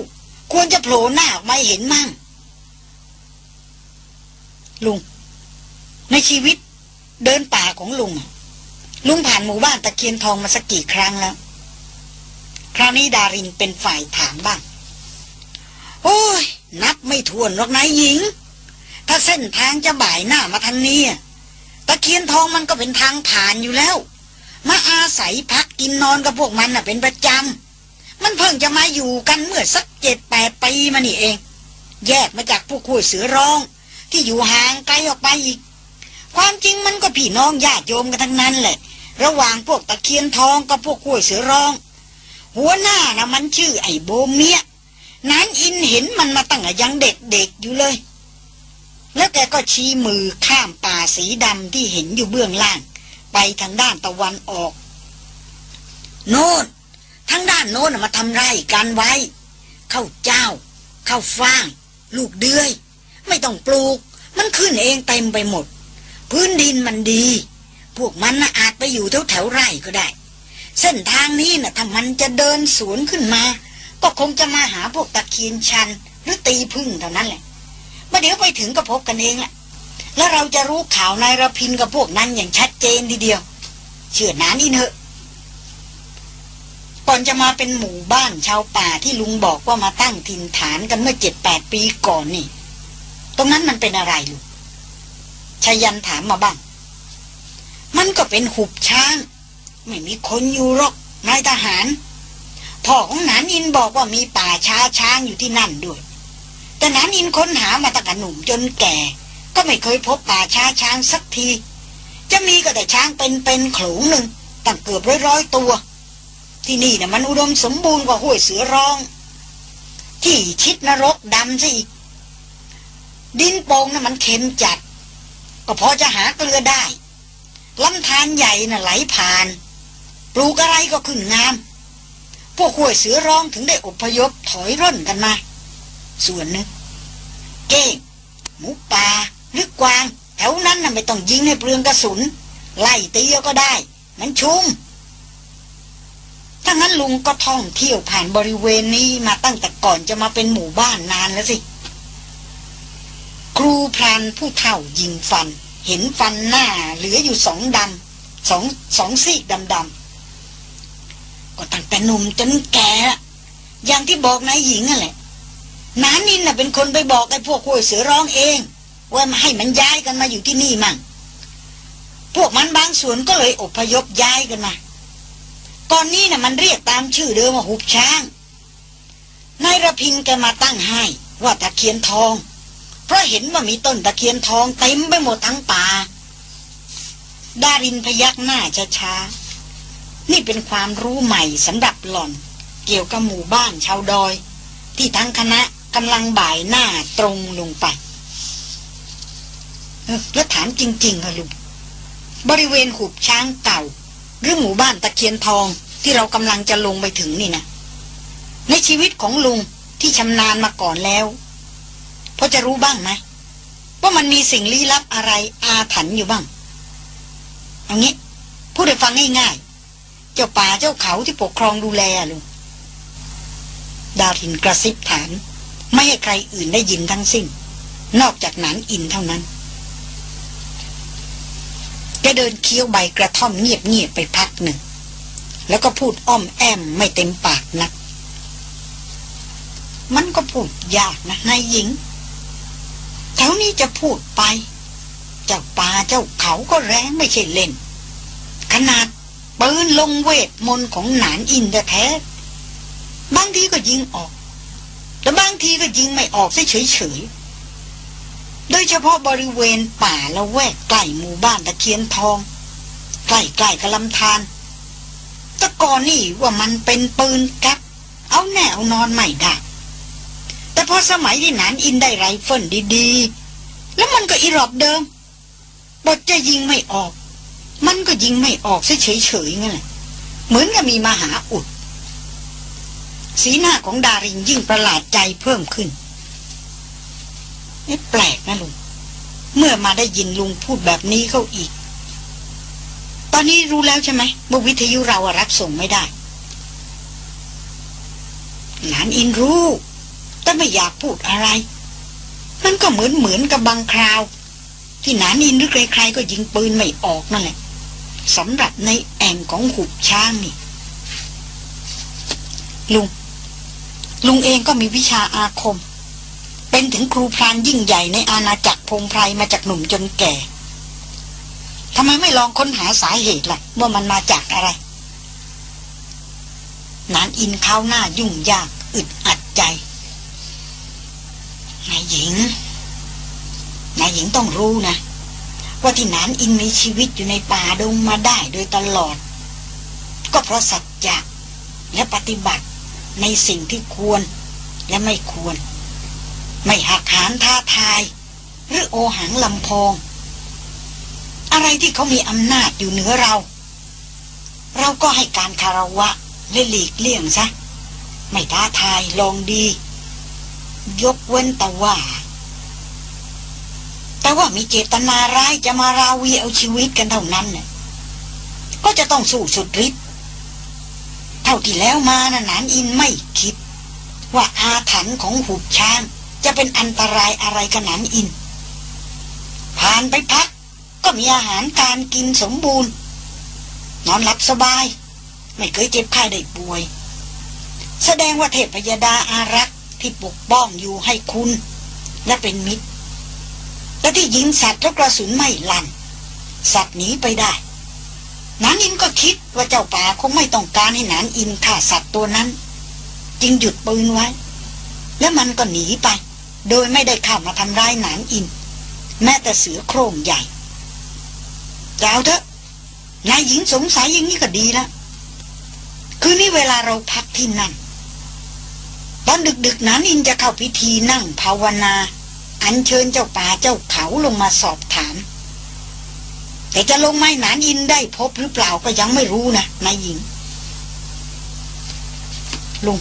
ควรจะโผล่หน้าออกมาเห็นมั่ง ลุง ในชีวิตเดินป่าของลุง ลุงผ่านหมู่บ้านตะเคียนทองมาสักกี่ครั้งแล้ว คราวนี้ดารินเป็นฝ่ายถามบ้าง โอ้ย นับไม่ถ้วนหรอกนายหญิง ถ้าเส้นทางจะบ่ายหน้ามาทางนี้ ตะเคียนทองมันก็เป็นทางผ่านอยู่แล้ว มาอาศัยพักกินนอนกับพวกมันน่ะเป็นประจำ มันเพิ่งจะมาอยู่กันเมื่อสักเจ็ดแปดปีมานี่เอง แยกมาจากพวกคุยเสือร้อง ที่อยู่ห่างไกลออกไปอีก ความจริงมันก็พี่น้องญาติโยมกันทั้งนั้นแหละ ระหว่างพวกตะเคียนทองกับพวกคุยเสือร้อง หัวหน้านะมันชื่อไอ้โบเมียนั้นอินเห็นมันมาตั้งแต่ยังเด็กๆอยู่เลย แล้วแกก็ชี้มือข้ามป่าสีดำที่เห็นอยู่เบื้องล่าง ไปทางด้านตะวันออก โน่นทั้งด้านโน้นมาทำไร่กันไว้ เข้าเจ้า เข้าฟ่าง ลูกเดือย ไม่ต้องปลูก มันขึ้นเองเต็มไปหมด พื้นดินมันดี พวกมันนะอาจไปอยู่แถวแถวไร่ก็ได้ เส้นทางนี้น่ะถ้ามันจะเดินสวนขึ้นมา ก็คงจะมาหาพวกตะเคียนชันหรือตีพึ่งเท่านั้นแหละ มาเดี๋ยวไปถึงก็พบกันเองแหละแล้วเราจะรู้ข่าวนายรพินกับพวกนั้นอย่างชัดเจนทีเดียว เชื่อนานี่เถอะ ก่อนจะมาเป็นหมู่บ้านชาวป่าที่ลุงบอกว่ามาตั้งถิ่นฐานกันเมื่อเจ็ดแปดปีก่อนนี่ ตรงนั้นมันเป็นอะไรลูกชายันถามมาบ้าง มันก็เป็นหุบช้าง ไม่มีคนอยู่หรอกนายทหาร พ่อของนานอินบอกว่ามีป่าช้าช้างอยู่ที่นั่นด้วย แต่นันอินค้นหามาตั้งแต่หนุ่มจนแก่ ก็ไม่เคยพบป่าช้าช้างสักที จะมีก็แต่ช้างเป็นเป็นขลุงหนึ่งตั้งเกือบร้อยร้อยตัว ที่นี่นะ่ะมันอุดมสมบูรณ์กว่าห้วยเสือร้อง ที่ชิดนรกดำซะอีก ดินโป่งนะ่ะมันเค็มจัด ก็พอจะหาเกลือได้ลำธารใหญ่น่ะไหลผ่าน ปลูกอะไรก็ขึ้นงาม พวกห้วยเสือร้องถึงได้อพยพถอยร่นกันมา ส่วนนึง เก้งหมูป่าหรือกวาง แถวนั้นน่ะไม่ต้องยิงให้เปลืองกระสุน ไล่ตีก็ได้ มันชุมถ้างั้นลุงก็ท่องเที่ยวผ่านบริเวณนี้มาตั้งแต่ก่อนจะมาเป็นหมู่บ้านนานแล้วสิ ครูพรานผู้เฒ่ายิงฟัน เห็นฟันหน้าเหลืออยู่สองดำสองสองซีกดำดำก็ตั้งแต่หนุ่มจนแก่อย่างที่บอกนายหญิงนั่นแหละ นานินน่ะเป็นคนไปบอกไอ้พวกคุยเสือร้องเอง ว่ามาให้มันย้ายกันมาอยู่ที่นี่มั่งพวกมันบางส่วนก็เลยอพยพย้ายกันมาตอนนี้น่ะมันเรียกตามชื่อเดิมว่าหุบช้างนายระพินแกมาตั้งให้ว่าตะเคียนทอง เพราะเห็นว่ามีต้นตะเคียนทองเต็มไปหมดทั้งป่าดารินพยักหน้าช้าๆนี่เป็นความรู้ใหม่สำหรับหล่อน เกี่ยวกับหมู่บ้านชาวดอย ที่ทั้งคณะ กำลังบ่ายหน้าตรงลงไป แล้วถามจริงๆค่ะลุงบริเวณหุบช้างเก่า หรือหมู่บ้านตะเคียนทองที่เรากำลังจะลงไปถึงนี่นะในชีวิตของลุงที่ชำนาญมาก่อนแล้วพอจะรู้บ้างไหมว่ามันมีสิ่งลี้ลับอะไรอาถรรพ์อยู่บ้างเอางี้พูดให้ฟังง่ายๆ เจ้าป่าเจ้าเขาที่ปกครองดูแลลุงดารินกระซิบถาม ไม่ให้ใครอื่นได้ยินทั้งสิ้น นอกจากนันอินเท่านั้นแกเดินเคี้ยวใบกระท่อมเงียบๆไปพักหนึ่ง แล้วก็พูดอ้อมแอมไม่เต็มปากนัก มันก็พูดยากนะนายหญิงแถวนี้จะพูดไป เจ้าป่าเจ้าเขาก็แรงไม่ใช่เล่น ขนาดปืนลงเวทมนของหนานอินแท้บางทีก็ยิงออก แต่บางทีก็ยิงไม่ออกเฉยๆ โดยเฉพาะบริเวณป่าละแวกใกล้หมู่บ้านตะเคียนทอง ใกล้ๆกับลำธารตะกอนนี่ว่ามันเป็นปืนแก๊ปเอาแนวนอนไม่ได้ แต่พอสมัยที่นานอินได้ไรเฟิลดีๆ แล้วมันก็อีรอบเดิม บทจะยิงไม่ออก มันก็ยิงไม่ออกเฉยๆงั้นแหละเหมือนกับมีมหาอุด สีหน้าของดารินยิ่งประหลาดใจเพิ่มขึ้นไม่แปลกนะลุง เมื่อมาได้ยินลุงพูดแบบนี้เข้าอีก ตอนนี้รู้แล้วใช่ไหมว่าวิทยุเรารับส่งไม่ได้หนานอินรู้ แต่ไม่อยากพูดอะไร มันก็เหมือนเหมือนกับบางคราว ที่หนานอินหรือใครๆก็ยิงปืนไม่ออกนั่นแหละสำหรับในแอ่งของหุบช้างนี่ลุง ลุงเองก็มีวิชาอาคม เป็นถึงครูพรานยิ่งใหญ่ในอาณาจักรพงไพรมาจากหนุ่มจนแก่ทำไมไม่ลองค้นหาสาเหตุล่ะ ว่ามันมาจากอะไร นานอินเข้าหน้ายุ่งยาก อึดอัดใจ นายหญิง นายหญิงต้องรู้นะ ว่าที่นานอินมีชีวิตอยู่ในป่าดงมาได้โดยตลอด ก็เพราะสัจจะและปฏิบัติ ในสิ่งที่ควรและไม่ควร ไม่หักหานท้าทาย หรือโอหังลำพอง อะไรที่เขามีอำนาจอยู่เหนือเรา เราก็ให้การคารวะและหลีกเลี่ยงซะ ไม่ท้าทายลองดี ยกเว้นแต่ว่า แต่ว่ามีเจตนาร้ายจะมาราวีเอาชีวิตกันเท่านั้นเนี่ยก็จะต้องสู้สุดฤทธิ์าที่แล้วมานะนานอินไม่คิด ว่าอาถรรพ์ของหุบช้าง จะเป็นอันตรายอะไรกันนันอิน ผ่านไปพัก ก็มีอาหารการกินสมบูรณ์ นอนหลับสบาย ไม่เคยเจ็บไข้ได้ป่วย แสดงว่าเทพยดาอารักษ์ที่ปกป้องอยู่ให้คุณ และเป็นมิตร และที่ยิงสัตว์แล้วกระสุนไม่ลั่นสัตว์หนีไปได้ นานอินก็คิดว่าเจ้าป่าคงไม่ต้องการให้นานอินฆ่าสัตว์ตัวนั้น จึงหยุดปืนไว้ แล้วมันก็หนีไป โดยไม่ได้เข้ามาทำร้ายนานอิน แม้แต่เสือโคร่งใหญ่จ้าเถอะนายหญิงสงสัยอย่างนี้ก็ดีแล้วคือนี่เวลาเราพักที่นั่นตอนดึกๆนั้นอินจะเข้าพิธีนั่งภาวนา อัญเชิญเจ้าป่าเจ้าเขาลงมาสอบถาม แต่จะลงไม้หนานอินได้พบหรือเปล่าก็ยังไม่รู้นะนายหญิง ลุง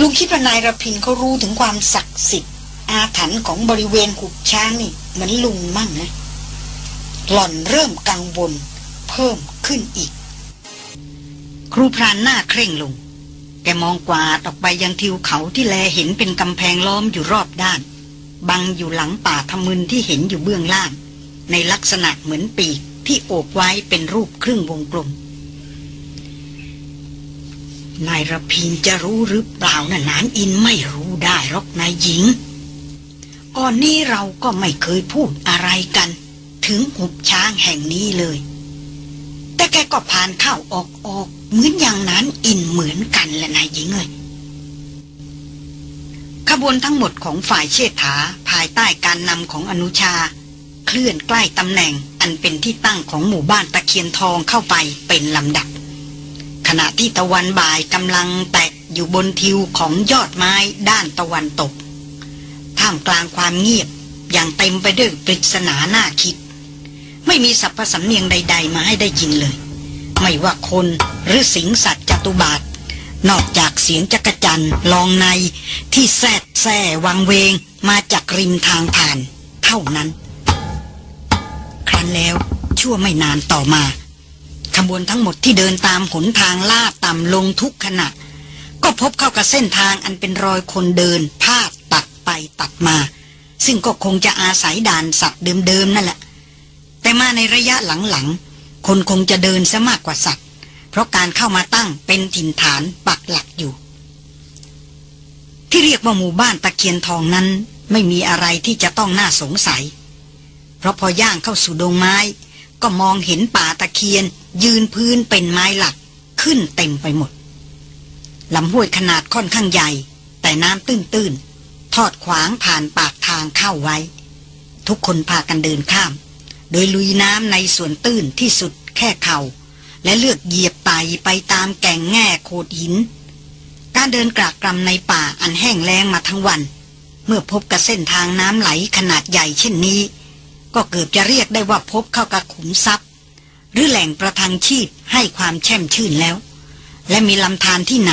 ลุงคิดว่านายระพินเขารู้ถึงความศักดิ์สิทธิ์อาถรรพ์ของบริเวณหุบช้างนี่ เหมือนลุงมั่งนะ หล่อนเริ่มกังวลเพิ่มขึ้นอีก ครูพรานหน้าเคร่งลง แกมองกวาดออกไปยังทิวเขาที่แลเห็นเป็นกำแพงล้อมอยู่รอบด้าน บังอยู่หลังป่าทมึนที่เห็นอยู่เบื้องล่าง ในลักษณะเหมือนปีกที่โอบไว้เป็นรูปครึ่งวงกลม นายระพินจะรู้หรือเปล่านะ่ะนานอินไม่รู้ได้หรอกนายหญิงก่อนนี้เราก็ไม่เคยพูดอะไรกัน ถึงหุบช้างแห่งนี้เลย แต่แกก็ผ่านเข้าออกออกเหมือนอย่างนั้นอินเหมือนกันแหละนายหญิงเลยขบวนทั้งหมดของฝ่ายเชษฐาภายใต้การนำของอนุชา เคลื่อนใกล้ตำแหน่งอันเป็นที่ตั้งของหมู่บ้านตะเคียนทองเข้าไปเป็นลำดับ ขณะที่ตะวันบ่ายกำลังแตะอยู่บนทิวของยอดไม้ด้านตะวันตก ท่ามกลางความเงียบอย่างเต็มไปด้วยปริศนาหน้าคิด ไม่มีสรรพสำเนียงใด ๆ มาให้ได้ยินเลย ไม่ว่าคนหรือสิงสัตว์จตุบาท นอกจากเสียงจักจันลองในที่แซดแซ่วังเวงมาจากริมทางผ่าน เท่านั้น ครั้นแล้ว ชั่วไม่นานต่อมา ขบวนทั้งหมดที่เดินตามหนทางลาดต่ำลงทุกขณะ ก็พบเข้ากับเส้นทางอันเป็นรอยคนเดินพาดตัดไปตัดมา ซึ่งก็คงจะอาศัยด่านสัตว์เดิมๆนั่นแหละ แต่มาในระยะหลังๆ คนคงจะเดินซะมากกว่าสัตว์ เพราะการเข้ามาตั้งเป็นถิ่นฐานปักหลักอยู่ ที่เรียกว่าหมู่บ้านตะเคียนทองนั้นไม่มีอะไรที่จะต้องน่าสงสัย เพราะพอย่างเข้าสู่ดงไม้ ก็มองเห็นป่าตะเคียน ยืนพื้นเป็นไม้หลักขึ้นเต็มไปหมดลำห้วยขนาดค่อนข้างใหญ่ แต่น้ำตื้นๆ ทอดขวางผ่านปากทางเข้าไว้ ทุกคนพากันเดินข้าม โดยลุยน้ำในส่วนตื้นที่สุดแค่เขา่า และเลือกเหยียบไตไปตามแก่งแง่โขดหิน การเดินกรากกรำในป่าอันแห้งแล้งมาทั้งวัน เมื่อพบกับเส้นทางน้ำไหลขนาดใหญ่เช่นนี้ ก็เกือบจะเรียกได้ว่าพบเข้ากับขุมทรัพย์ หรือแหล่งประทังชีพให้ความแช่มชื่นแล้ว และมีลำธารที่ไหน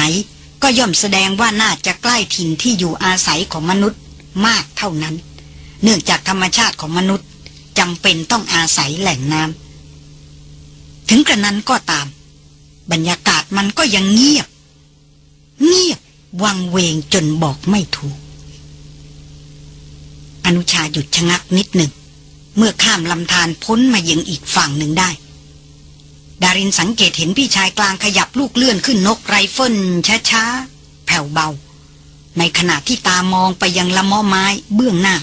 ก็ย่อมแสดงว่าน่าจะใกล้ถิ่นที่อยู่อาศัยของมนุษย์มากเท่านั้น เนื่องจากธรรมชาติของมนุษย์จำเป็นต้องอาศัยแหล่งน้ำถึงกระนั้นก็ตาม บรรยากาศมันก็ยังเงียบ เงียบวังเวงจนบอกไม่ถูก อนุชาหยุดชะงักนิดหนึ่ง เมื่อข้ามลำธารพ้นมายังอีกฝั่งหนึ่งได้ ดารินสังเกตเห็นพี่ชายกลางขยับลูกเลื่อนขึ้นนกไรเฟิลช้าๆ แผ่วเบา ในขณะที่ตามองไปยังละม้อไม้เบื้องหน้า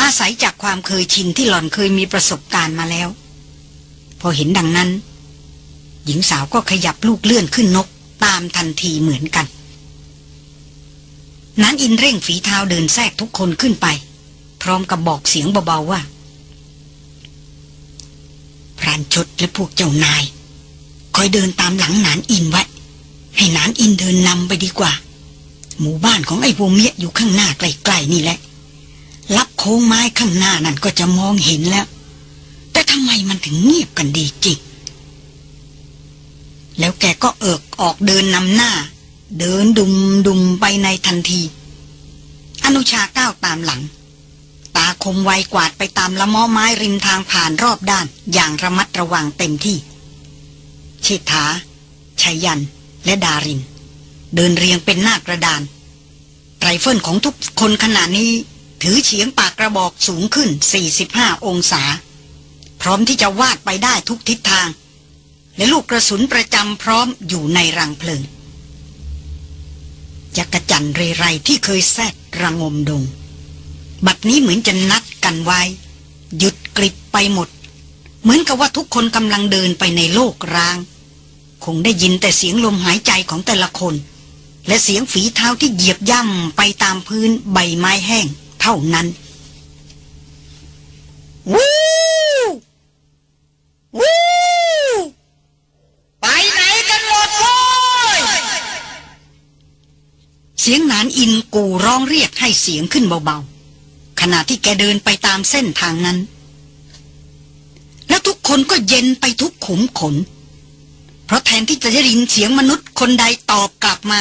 อาศัยจากความเคยชินที่หล่อนเคยมีประสบการณ์มาแล้ว พอเห็นดังนั้น หญิงสาวก็ขยับลูกเลื่อนขึ้นนกตามทันทีเหมือนกัน นั้นอินเร่งฝีเท้าเดินแทรกทุกคนขึ้นไป พร้อมกับบอกเสียงเบาๆว่า พรานชดและพวกเจ้านาย คอยเดินตามหลังนานอินไว้ ให้นานอินเดินนำไปดีกว่า หมู่บ้านของไอ้พวกเมียอยู่ข้างหน้าไกลๆนี่แหละรับโค้งไม้ข้างหน้านั่นก็จะมองเห็นแล้ว แต่ทำไมมันถึงเงียบกันดีจริง แล้วแกก็เอิกออกเดินนำหน้า เดินดุ่มๆไปในทันที อนุชาก้าวตามหลัง ตาคมไวกวาดไปตามละเมาะไม้ริมทางผ่านรอบด้านอย่างระมัดระวังเต็มที่เชษฐา ไชยยันต์ และดาริน เดินเรียงเป็นหน้ากระดาน ไรเฟิลของทุกคนขณะนี้ ถือเฉียงปากกระบอกสูงขึ้น 45 องศา พร้อมที่จะวาดไปได้ทุกทิศทาง และลูกกระสุนประจำพร้อมอยู่ในรังเพลิงจักรจันเรไรที่เคยแซดระงมดง บัดนี้เหมือนจะนัดกันไว้ หยุดกลิบไปหมด เหมือนกับว่าทุกคนกำลังเดินไปในโลกร้าง คงได้ยินแต่เสียงลมหายใจของแต่ละคน และเสียงฝีเท้าที่เหยียบย่ำไปตามพื้นใบไม้แห้ง เท่านั้นวู้วู้ไปไหนกันหมดเลยเสียงนานอินกูร้องเรียกให้เสียงขึ้นเบาๆ ณะที่แกเดินไปตามเส้นทางนั้น แล้วทุกคนก็เย็นไปทุกขุมขน เพราะแทนที่จะได้ยินเสียงมนุษย์คนใดตอบกลับมา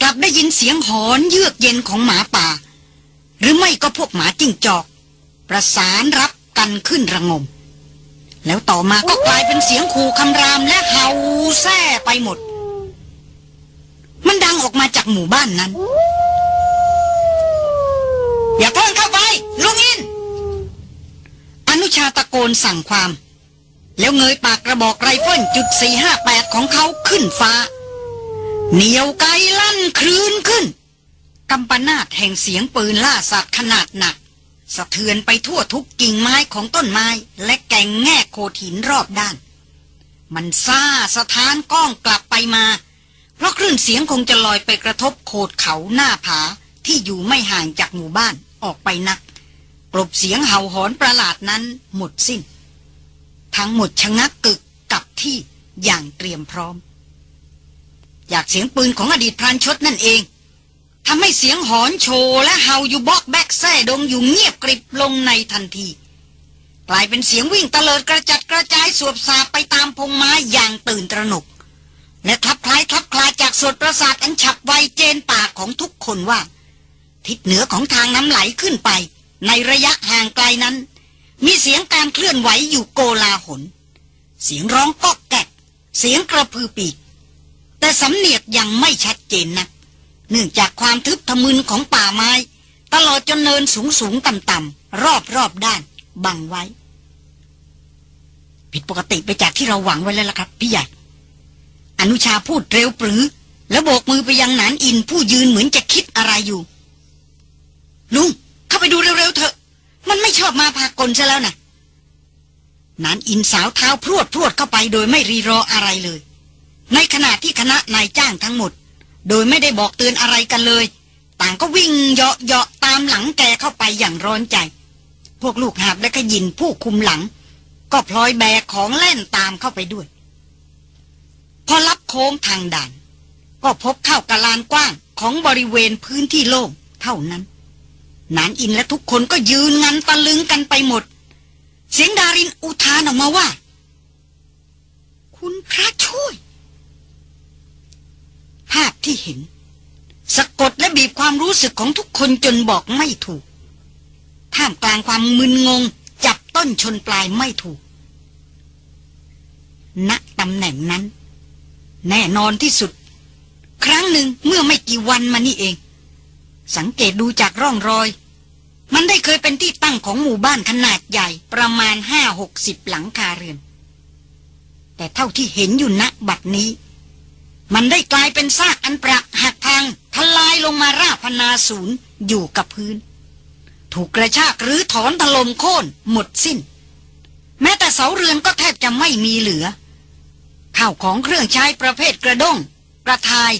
กลับได้ยินเสียงหอนเยือกเย็นของหมาป่า หรือไม่ก็พวกหมาจิ้งจอก ประสานรับกันขึ้นระงม แล้วต่อมาก็กลายเป็นเสียงขู่คำรามและเห่าแซ่ไปหมด มันดังออกมาจากหมู่บ้านนั้น อย่าเพิ่งเข้าไป ลุงอิน อนุชาตะโกนสั่งความ แล้วเงยปากกระบอกไรเฟิลจุดสี่ห้าแปดของเขาขึ้นฟ้า เหนียวไกลั่นคลืนขึ้นกำปนาตแห่งเสียงปืนล่าสัตว์ขนาดหนัก สะเทือนไปทั่วทุกกิ่งไม้ของต้นไม้ และแก่งแง่โคดหินรอบด้าน มันซ่าสะท้านก้องกลับไปมา เพราะคลื่นเสียงคงจะลอยไปกระทบโขดเขาหน้าผา ที่อยู่ไม่ห่างจากหมู่บ้านออกไปนักกลบเสียงเห่าหอนประหลาดนั้นหมดสิ้น ทั้งหมดชะงักกึกกับที่อย่างเตรียมพร้อมอยากเสียงปืนของอดีตพรานชดนั่นเองทำให้เสียงหอนโชและเห่าอยู่บอกแบกแซ่ดงอยู่เงียบกริบลงในทันทีกลายเป็นเสียงวิ่งตะเลิดกระจัดกระจายสวบสาไปตามพงไม้อย่างตื่นตระหนก และทับคล้ายทับคลาจากสดประสาทอันฉับไวเจนปากของทุกคนว่า ทิศเหนือของทางน้ำไหลขึ้นไป ในระยะห่างไกลนั้น มีเสียงการเคลื่อนไหวอยู่โกลาหล เสียงร้องก๊อกแกกเสียงกระพือปีก แต่สำเนียกยังไม่ชัดเจนนะเนื่องจากความทึบทะมึนของป่าไม้ ตลอดจนเนินสูงสูงต่ำต่ำรอบรอบด้าน บังไว้ ผิดปกติไปจากที่เราหวังไว้แล้วล่ะครับ พี่ใหญ่ อนุชาพูดเร็วปรือ แล้วโบกมือไปยังนานอินผู้ยืนเหมือนจะคิดอะไรอยู่ ลุงเข้าไปดูเร็วๆเถอะ มันไม่ชอบมาพากลซะแล้วนะนานอินสาวเท้าพรวดพรวดเข้าไปโดยไม่รีรออะไรเลย ในขณะที่คณะนายจ้างทั้งหมด โดยไม่ได้บอกเตือนอะไรกันเลย ต่างก็วิ่งเหาะเหาะตามหลังแกเข้าไปอย่างร้อนใจ พวกลูกหาบและขยินผู้คุมหลัง ก็พลอยแบกของเล่นตามเข้าไปด้วย พอรับโค้งทางด่าน ก็พบเข้ากะลานกว้างของบริเวณพื้นที่โล่งเท่านั้น นานอินและทุกคนก็ยืนงันตะลึงกันไปหมด เสียงดารินอุทานออกมาว่า คุณพระช่วย ภาพที่เห็น สะกดและบีบความรู้สึกของทุกคนจนบอกไม่ถูก ท่ามกลางความมึนงง จับต้นชนปลายไม่ถูก ณตำแหน่งนั้น แน่นอนที่สุด ครั้งหนึ่งเมื่อไม่กี่วันมานี่เองสังเกตดูจากร่องรอย มันได้เคยเป็นที่ตั้งของหมู่บ้านขนาดใหญ่ประมาณห้าหกสิบหลังคาเรือน แต่เท่าที่เห็นอยู่ณบัดนี้ มันได้กลายเป็นซากอันปรักหักพังทลายลงมาราพนาศูนย์อยู่กับพื้น ถูกกระชากหรือถอนถล่มโค่นหมดสิ้น แม้แต่เสาเรือนก็แทบจะไม่มีเหลือ ข้าวของเครื่องใช้ประเภทกระด้งกระทาย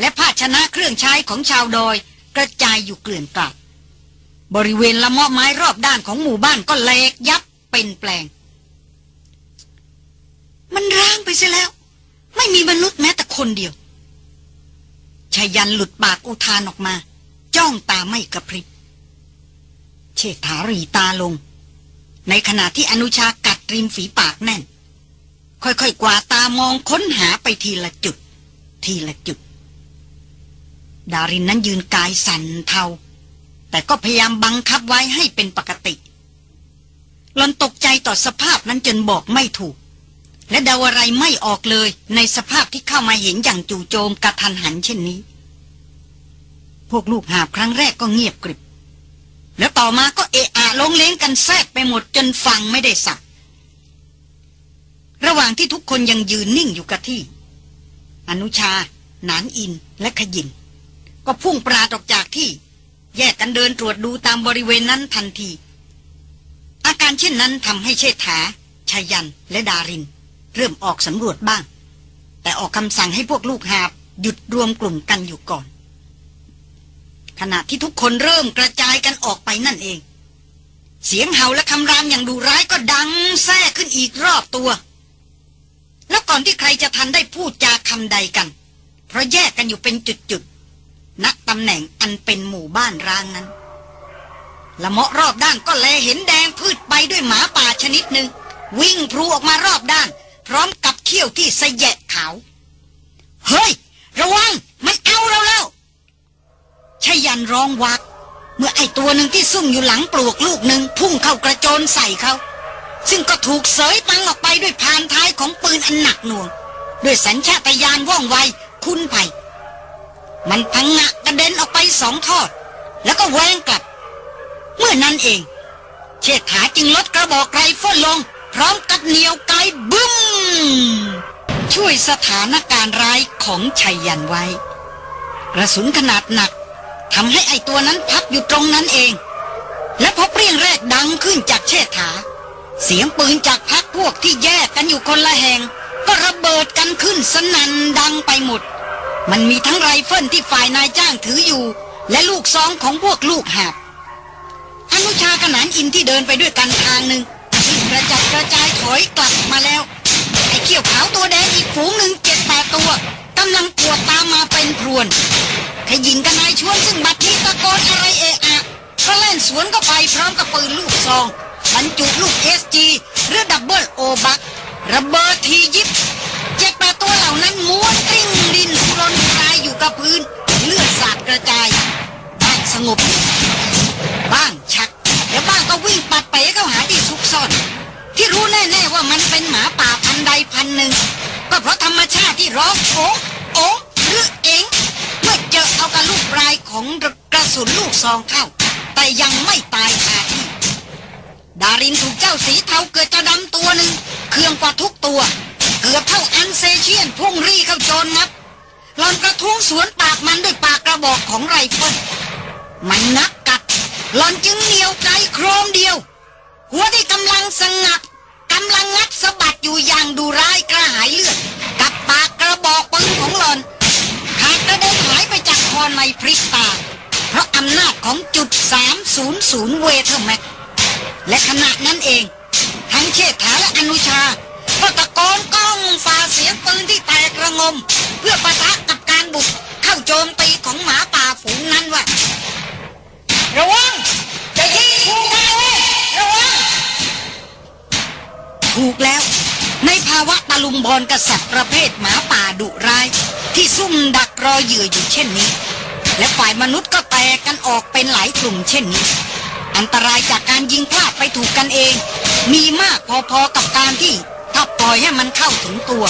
และภาชนะเครื่องใช้ของชาวดอยกระจายอยู่เกลื่อนกลาด บริเวณละเมาะไม้รอบด้านของหมู่บ้านก็แหลกยับเป็นแปลง มันร้างไปเสียแล้ว ไม่มีมนุษย์แม้แต่คนเดียวชายันหลุดปากอุทานออกมา จ้องตาไม่กระพริบ เชษฐารีตาลง ในขณะที่อนุชากัดริมฝีปากแน่น ค่อยๆกวาดตามองค้นหาไปทีละจุด ทีละจุด ดารินนั้นยืนกายสั่นเทา แต่ก็พยายามบังคับไว้ให้เป็นปกติหลอนตกใจต่อสภาพนั้นจนบอกไม่ถูก และเดาอะไรไม่ออกเลยในสภาพที่เข้ามาเห็นอย่างจู่โจมกระทันหันเช่นนี้ พวกลูกหาบครั้งแรกก็เงียบกริบ แล้วต่อมาก็เอะอะลงเล้งกันแทบไปหมดจนฟังไม่ได้สักระหว่างที่ทุกคนยังยืนนิ่งอยู่กับที่ อนุชานานอินและขยิน ก็พุ่งปราดออกจากที่ แยกกันเดินตรวจดูตามบริเวณนั้นทันที อาการเช่นนั้นทำให้เชษฐาชายันและดาริน เริ่มออกสำรวจบ้าง แต่ออกคำสั่งให้พวกลูกหาบหยุดรวมกลุ่มกันอยู่ก่อน ขณะที่ทุกคนเริ่มกระจายกันออกไปนั่นเอง เสียงเห่าและคำรามอย่างดุร้ายก็ดังแท้ขึ้นอีกรอบตัว แล้วก่อนที่ใครจะทันได้พูดจาคำใดกัน เพราะแยกกันอยู่เป็นจุดๆ ณตำแหน่งอันเป็นหมู่บ้านร้างนั้นละเมาะรอบด้านก็แลเห็นแดงพืชไปด้วยหมาป่าชนิดหนึ่ง วิ่งพลูออกมารอบด้าน พร้อมกับเขี้ยวที่สยะขาว เฮ้ย ระวัง มันเอาเราแล้วชยันร้องวัก เมื่อไอตัวหนึ่งที่ซุ่มอยู่หลังปลวกลูกหนึ่งพุ่งเข้ากระโจนใส่เขา ซึ่งก็ถูกเสยปังออกไปด้วยพานท้ายของปืนอันหนักหน่วงด้วยสัญชาตญาณว่องไว คุ้นไผ่ มันพังงะกระเด็นออกไปสองทอด แล้วก็แหวงกลับ เมื่อนั้นเอง เชษฐาจึงลดกระบอกไรเฟิลลง พร้อมกับเหนี่ยวไกบึ้ม ช่วยสถานการณ์ร้ายของไชยยันต์ไว้ กระสุนขนาดหนักทำให้ไอ้ตัวนั้นพับอยู่ตรงนั้นเอง และพอเปรี้ยงแรกดังขึ้นจากเชษฐา เสียงปืนจากพักพวกที่แยกกันอยู่คนละแห่ง ก็ระเบิดกันขึ้นสนั่นดังไปหมด มันมีทั้งไรเฟิลที่ฝ่ายนายจ้างถืออยู่ และลูกซองของพวกลูกหาบอนุชาหนานอินที่เดินไปด้วยกันทางหนึ่งกระจัดกระจายถอยกลับมาแล้ว ไอ้เขี้ยวขาวตัวแดงอีกฝูงหนึ่งเจ็ดแปดตัวกำลังกวดตามมาเป็นพรวนขยินกับนายชวนซึ่งบัดนี้ตะโกนอะไรเอะอะก็เล่นสวนก็ไปพร้อมกับปืนลูกซองบรรจุลูก SG หรือ double-O buck ระเบิดถี่ยิบเจ็ดแปดตัวเหล่านั้นม้วนกลิ้งดินรนตายอยู่กับพื้น เลือดสาดกระจายบ้างสงบ บ้างชัก แล้วบ้างก็วิ่งปัดเป๋เข้าหาที่ซุกซ่อน ที่รู้แน่ๆว่ามันเป็นหมาป่าพันใดพันหนึ่ง ก็เพราะธรรมชาติที่ร้องโอ๊โอ๊หรือเองเมื่อเจอเอากับลูกปลายของกระสุนลูกซองเข้า แต่ยังไม่ตายคาที่ ดารินถูกเจ้าสีเทาเกิดจะดำตัวหนึ่งเขื่องกว่าทุกตัว เกือบเท่า Alsatian พุ่งรี่เข้าโจนงับหล่อนกระทุ้งสวนปากมันด้วยปากกระบอกของไรเฟิลมันงับกัดหล่อนจึงเหนี่ยวไกโครมเดียว หัวที่กำลังสงับกำลังงัดสะบัดอยู่อย่างดุร้ายกระหายเลือดกับปากกระบอกปืนของหล่อนขาดกระเด็นหายไปจากคอในพริบตา เพราะอำนาจของจุด 300 Weatherby Mag และขณะนั้นเอง ทั้งเชษฐาและอนุชาก็ตะโกนก้องฝ่าเสียงปืนที่แตกระงม เพื่อปะทะกับการบุกเข้าโจมตีของหมาป่าฝูงนั้นว่าระวังจะยิงถูกทางเลยระวังถูกแล้ว ในภาวะตะลุมบอลกษัตริย์ประเภทหมาป่าดุร้าย ที่ซุ่มดักรอเหยื่ออยู่เช่นนี้ และฝ่ายมนุษย์ก็แตกกันออกเป็นหลายกลุ่มเช่นนี้ อันตรายจากการยิงพลาดไปถูกกันเอง มีมากพอๆกับการที่ถ้าปล่อยให้มันเข้าถึงตัว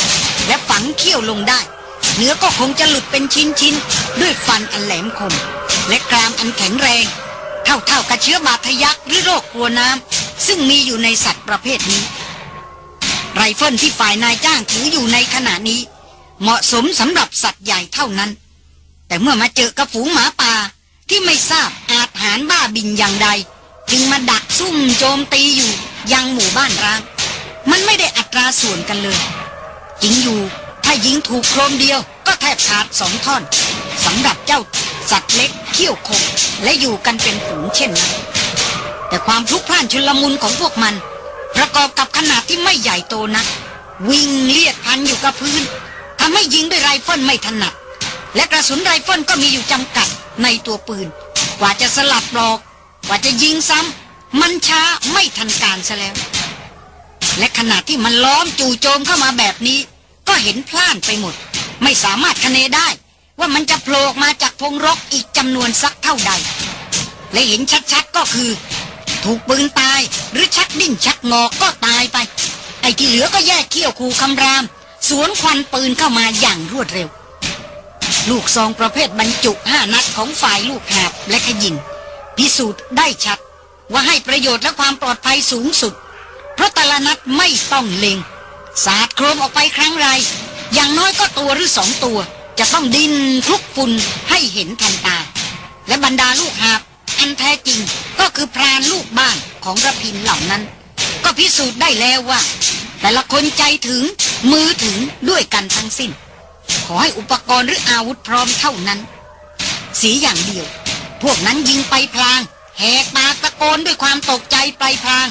และฝังเขี้ยวลงได้ เนื้อก็คงจะหลุดเป็นชิ้นๆ ด้วยฟันอันแหลมคม และกรามอันแข็งแรง เท่าๆกับเชื้อบาดทะยักหรือโรคกลัวน้ำซึ่งมีอยู่ในสัตว์ประเภทนี้ ไรเฟิลที่ฝ่ายนายจ้างถืออยู่ในขณะนี้ เหมาะสมสำหรับสัตว์ใหญ่เท่านั้น แต่เมื่อมาเจอกับฝูงหมาป่าที่ไม่ทราบอาจหารบ้าบินอย่างใด จึงมาดักซุ่มโจมตีอยู่ยังหมู่บ้านร้าง มันไม่ได้อัตราส่วนกันเลยจริงอยู่ถ้ายิงถูกโครมเดียว ก็แทบขาดสองท่อนสำหรับเจ้าสัตว์เล็กเขี้ยวคมและอยู่กันเป็นฝูงเช่นนั้น แต่ความพลุกพล่านชุลมุนของพวกมัน ประกอบกับขนาดที่ไม่ใหญ่โตนัก วิ่งเลียดพันอยู่กับพื้นทำให้ยิงด้วยไรเฟิลไม่ถนัดและกระสุนไรเฟิลก็มีอยู่จำกัดในตัวปืน กว่าจะสลัดปลอก กว่าจะยิงซ้ำมันช้าไม่ทันการซะแล้ว และขณะที่มันล้อมจู่โจมเข้ามาแบบนี้ ก็เห็นพล่านไปหมด ไม่สามารถคเนได้ ว่ามันจะโผล่ออกมาจากพงรกอีกจำนวนสักเท่าใด และเห็นชัดๆก็คือ ถูกปืนตายหรือชักดิ้นชักงอกก็ตายไป ไอ้ที่เหลือก็แยกเขี้ยวคูคำราม สวนควันปืนเข้ามาอย่างรวดเร็วลูกซองประเภทบรรจุห้านัดของฝ่ายลูกหาบและขยิน พิสูจน์ได้ชัด ว่าให้ประโยชน์และความปลอดภัยสูงสุด เพราะแต่ละนัดไม่ต้องเล็งสาดโครมออกไปครั้งไร อย่างน้อยก็ตัวหรือสองตัว จะต้องดินคลุกฝุ่นให้เห็นทันตา และบรรดาลูกหาบอันแท้จริงก็คือพรานลูกบ้านของระพินเหล่านั้น ก็พิสูจน์ได้แล้วว่า แต่ละคนใจถึงมือถึงด้วยกันทั้งสิ้น ขอให้อุปกรณ์หรืออาวุธพร้อมเท่านั้น สีอย่างเดียว วกนั้นยิงไปพลางแหกปาตะโกนด้วยความตกใจไปพลาง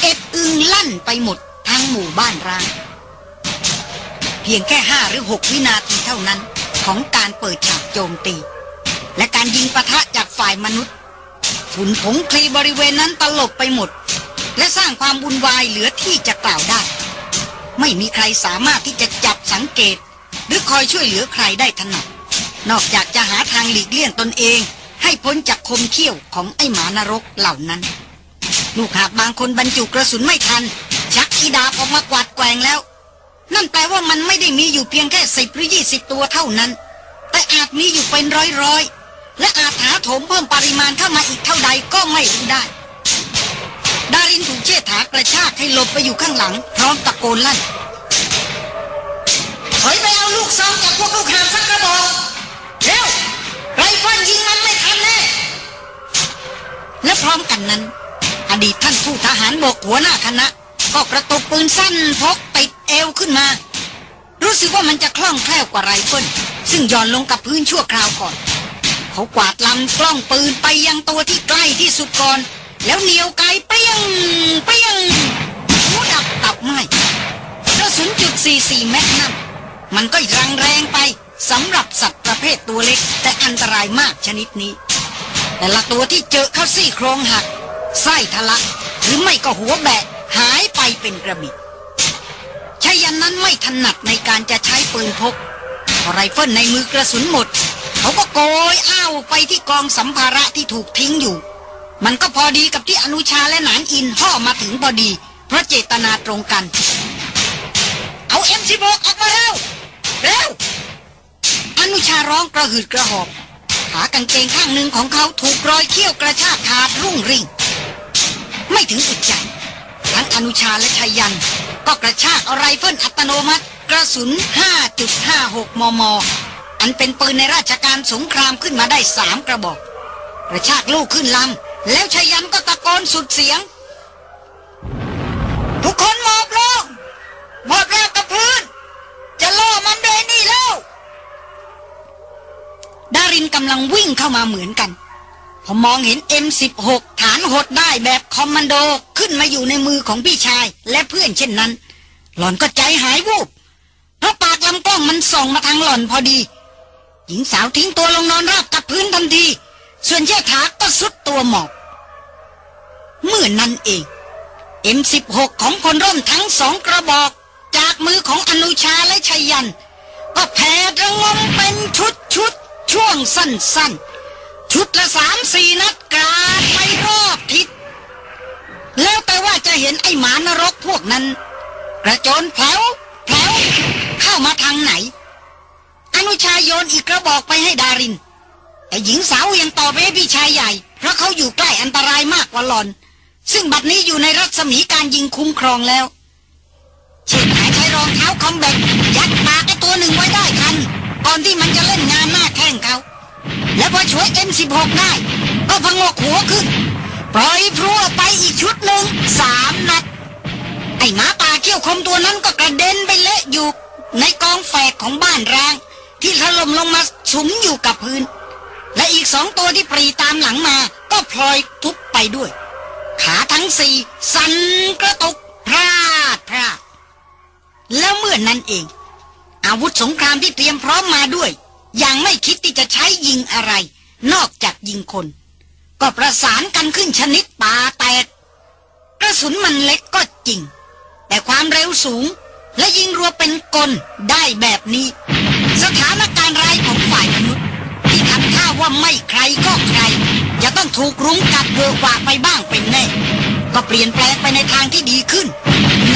เอ็ดอึงลั่นไปหมดทั้งหมู่บ้านร้าง เพียงแค่ห้าหรือหกวินาทีเท่านั้นของการเปิดฉากโจมตี และการยิงปะทะจากฝ่ายมนุษย์ฝุ่นผงคลีบริเวณนั้นตลบไปหมด และสร้างความวุ่นวายเหลือที่จะกล่าวได้ ไม่มีใครสามารถที่จะจับสังเกต หรือคอยช่วยเหลือใครได้ถนัดนอกจากจะหาทางหลีกเลี่ยงตนเอง ให้พ้นจากคมเขี้ยวของไอ้หมานรกเหล่านั้น ลูกหากบางคนบรรจุกระสุนไม่ทัน ชักอีดาบออกมากวาดแกงแล้ว นั่นแปลว่ามันไม่ได้มีอยู่เพียงแค่สิบหรือยี่สิบตัวเท่านั้น แต่อาจมีอยู่เป็นร้อยร้อยและอาจหาโถมเพิ่มปริมาณเข้ามาอีกเท่าใดก็ไม่รู้ได้ ดารินถูกเชษฐากระชากให้หลบไปอยู่ข้างหลัง พร้อมตะโกนลั่นถอยไปเอาลูกซองจากพวกลูกหางสักกระบอกเร็ว ร้อมกันนั้น อดีตท่านผู้ทหารบกหัวหน้าคณะ ก็กระตุกปืนสั้นพกติดเอวขึ้นมา รู้สึกว่ามันจะคล่องแคล่วกว่าไรเฟิลซึ่งย่อนลงกับพื้นชั่วคราวก่อน เขากวาดลำกล้องปืนไปยังตัวที่ใกล้ที่สุดก่อน แล้วเหนียวไกลเปี้ยงเปี้ยงหูดับตับไหมกระสุนจุด44แมกนัมมันก็รังแรงไปสำหรับสัตว์ประเภทตัวเล็กแต่อันตรายมากชนิดนี้ แต่ละตัวที่เจอเข้าซี่โครงหักไส้ทะลัก หรือไม่ก็หัวแบะหายไปเป็นกระบิดไชยยันต์นั้นไม่ถนัดในการจะใช้ปืนพกพอไรเฟิลในมือกระสุนหมด เขาก็โกยอ้าวไปที่กองสัมภาระที่ถูกทิ้งอยู่ มันก็พอดีกับที่อนุชาและหนานอินห้อมาถึงพอดี เพราะเจตนาตรงกัน เอา M สิบออกมาแล้วเร็วอนุชาร้องกระหืดกระหอบากางเกงข้างหนึ่งของเขาถูกรอยเขี้ยวกระชากขาดรุ่งริ่ง ไม่ถึงอึดใจทั้งอนุชาและชายัน ก็กระชากอาไรเฟิลอัตโนมัติ กระสุน 5.56 มม อันเป็นปืนในราชการสงครามขึ้นมาได้สามกระบอก กระชากลูกขึ้นลำ แล้วชายันก็ตะโกนสุดเสียง ทุกคนหมอบลงหมอบราบกับพื้น จะล่อมันเดนี่แล้ว ดารินกำลังวิ่งเข้ามาเหมือนกัน พอมองเห็น M16 ฐานหดได้แบบคอมมานโดขึ้นมาอยู่ในมือของพี่ชายและเพื่อนเช่นนั้น หล่อนก็ใจหายวูบ เพราะปากลำกล้องมันส่องมาทางหล่อนพอดี หญิงสาวทิ้งตัวลงนอนราบกับพื้นทันที ส่วนเจ้าถาก็สุดตัวหมอบเมื่อนนั้นเอง M16 ของพลร่มทั้งสองกระบอก จากมือของอนุชาและชัยยัน ก็แผ่ระงมเป็นชุดชุด ช่วงสั้นๆ ชุดละสามสี่นัดกราดไปรอบทิศ แล้วแต่ว่าจะเห็นไอ้หมานรกพวกนั้น กระโจนแผลวแผลวเข้ามาทางไหน อนุชายโยนอีกกระบอกไปให้ดาริน แต่หญิงสาวยังต่อไปให้พี่ชายใหญ่ เพราะเขาอยู่ใกล้อันตรายมากกว่าหลอน ซึ่งบัดนี้อยู่ในรัศมีการยิงคุ้มครองแล้วเชิดหายใช้รองเท้าคอมแบทยัดปากไอ้ตัวหนึ่งไว้ได้ ก่อนที่มันจะเล่นงานหน้าแข้งเขาแล้วพอช่วย M16 ได้ ก็พังกหัวขึ้น ปล่อยพรัวไปอีกชุดหนึ่งสามนัด ไอ้หมาป่าเขี้ยวคมตัวนั้นก็กระเด็นไปเละอยู่ในกองแฝกของบ้านร้าง ที่ถล่มลงมาสุมอยู่กับพื้น และอีกสองตัวที่ปรีตามหลังมา ก็พลอยทุบไปด้วย ขาทั้งสี่สั่นกระตุกพลาดพลาดแล้วเมื่อนนั้นเอง อาวุธสงครามที่เตรียมพร้อมมาด้วยยังไม่คิดที่จะใช้ยิงอะไร นอกจากยิงคน ก็ประสานกันขึ้นชนิดปาแตก กระสุนมันเล็กก็จริง แต่ความเร็วสูงและยิงรัวเป็นกลได้แบบนี้ สถานการณ์ร้ายของฝ่ายมนุษย์ ที่ทำท่าว่าไม่ใครก็ใคร จะต้องถูกรุ้งกัดเวอกว่าไปบ้างเป็นแน่ ก็เปลี่ยนแปลงไปในทางที่ดีขึ้น ใน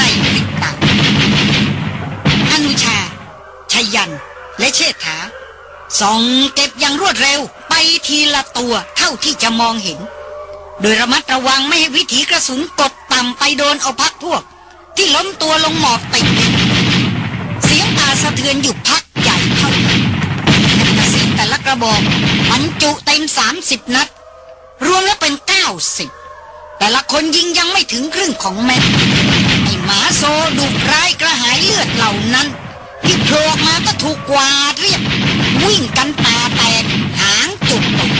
ยัน และเชษฐาส่องเก็บอย่างรวดเร็วไปทีละตัวเท่าที่จะมองเห็น โดยระมัดระวังไม่ให้วิถีกระสุนกดต่ำไปโดนเอาพักพวก ที่ล้มตัวลงหมอบติดเสียงตาสะเทือนอยู่พักใหญ่เท่านั้นกระสุนแต่ละกระบอกบรรจุเต็มสามสิบนัด รวมแล้วเป็นเก้าสิบแต่ละคนยิงยังไม่ถึงครึ่งของแม็กไอหมาโซดุร้ายกระหายเลือดเหล่านั้น ที่โผล่ออกมาก็ถูกกวาดเรียบวิ่งกันตาแตกหางจุกตก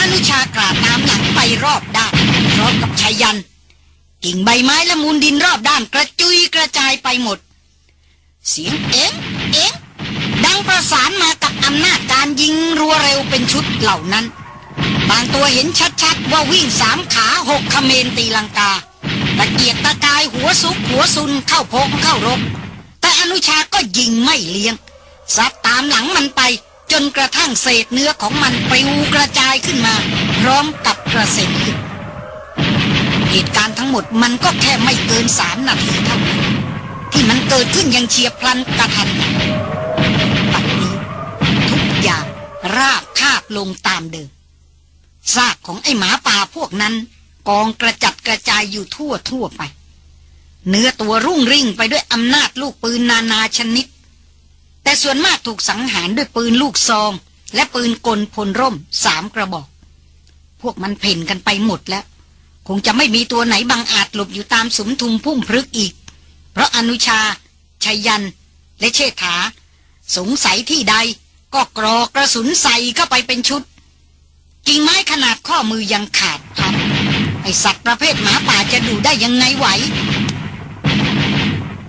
อนุชากราดน้ำหลังไปรอบด้านพร้อมกับชายัน กิ่งใบไม้และมูลดินรอบด้านกระจุยกระจายไปหมด เสียงเอ็งเอ็งดังประสานมากับอำนาจการยิงรัวเร็วเป็นชุดเหล่านั้น บางตัวเห็นชัดๆ ว่าวิ่งสามขาหกขเมนตีลังกาตะเกียกตะกายหัวซุกหัวซุนเข้าพงเข้ารบ นุชาก็ยิงไม่เลี้ยงซัดตามหลังมันไป จนกระทั่งเศษเนื้อของมันปลิวกระจายขึ้นมา พร้อมกับกระเซ็นขึ้นเหตุการณ์ทั้งหมดมันก็แค่ไม่เกินสามนาทีเท่านั้นที่มันเกิดขึ้นย่างเฉียบพลันกระทันปัดนี้ทุกอย่างราบคาบลงตามเดิมซากของไอ้หมาป่าพวกนั้น กองกระจัดกระจายอยู่ทั่วทั่วไป เนื้อตัวรุ่งริ่งไปด้วยอำนาจลูกปืนนานาชนิด แต่ส่วนมากถูกสังหารด้วยปืนลูกซอง และปืนกลพลร่มสามกระบอก พวกมันเพ่นกันไปหมดแล้ว คงจะไม่มีตัวไหนบังอาจหลบอยู่ตามสุมทุมพุ่มพลึกอีก เพราะอนุชาชัยยัน และเชษฐา สงสัยที่ใดก็กรอกระสุนใส่เข้าไปเป็นชุดกิ่งไม้ขนาดข้อมือยังขาดพับไอสัตว์ประเภทหมาป่าจะดูได้ยังไงไหว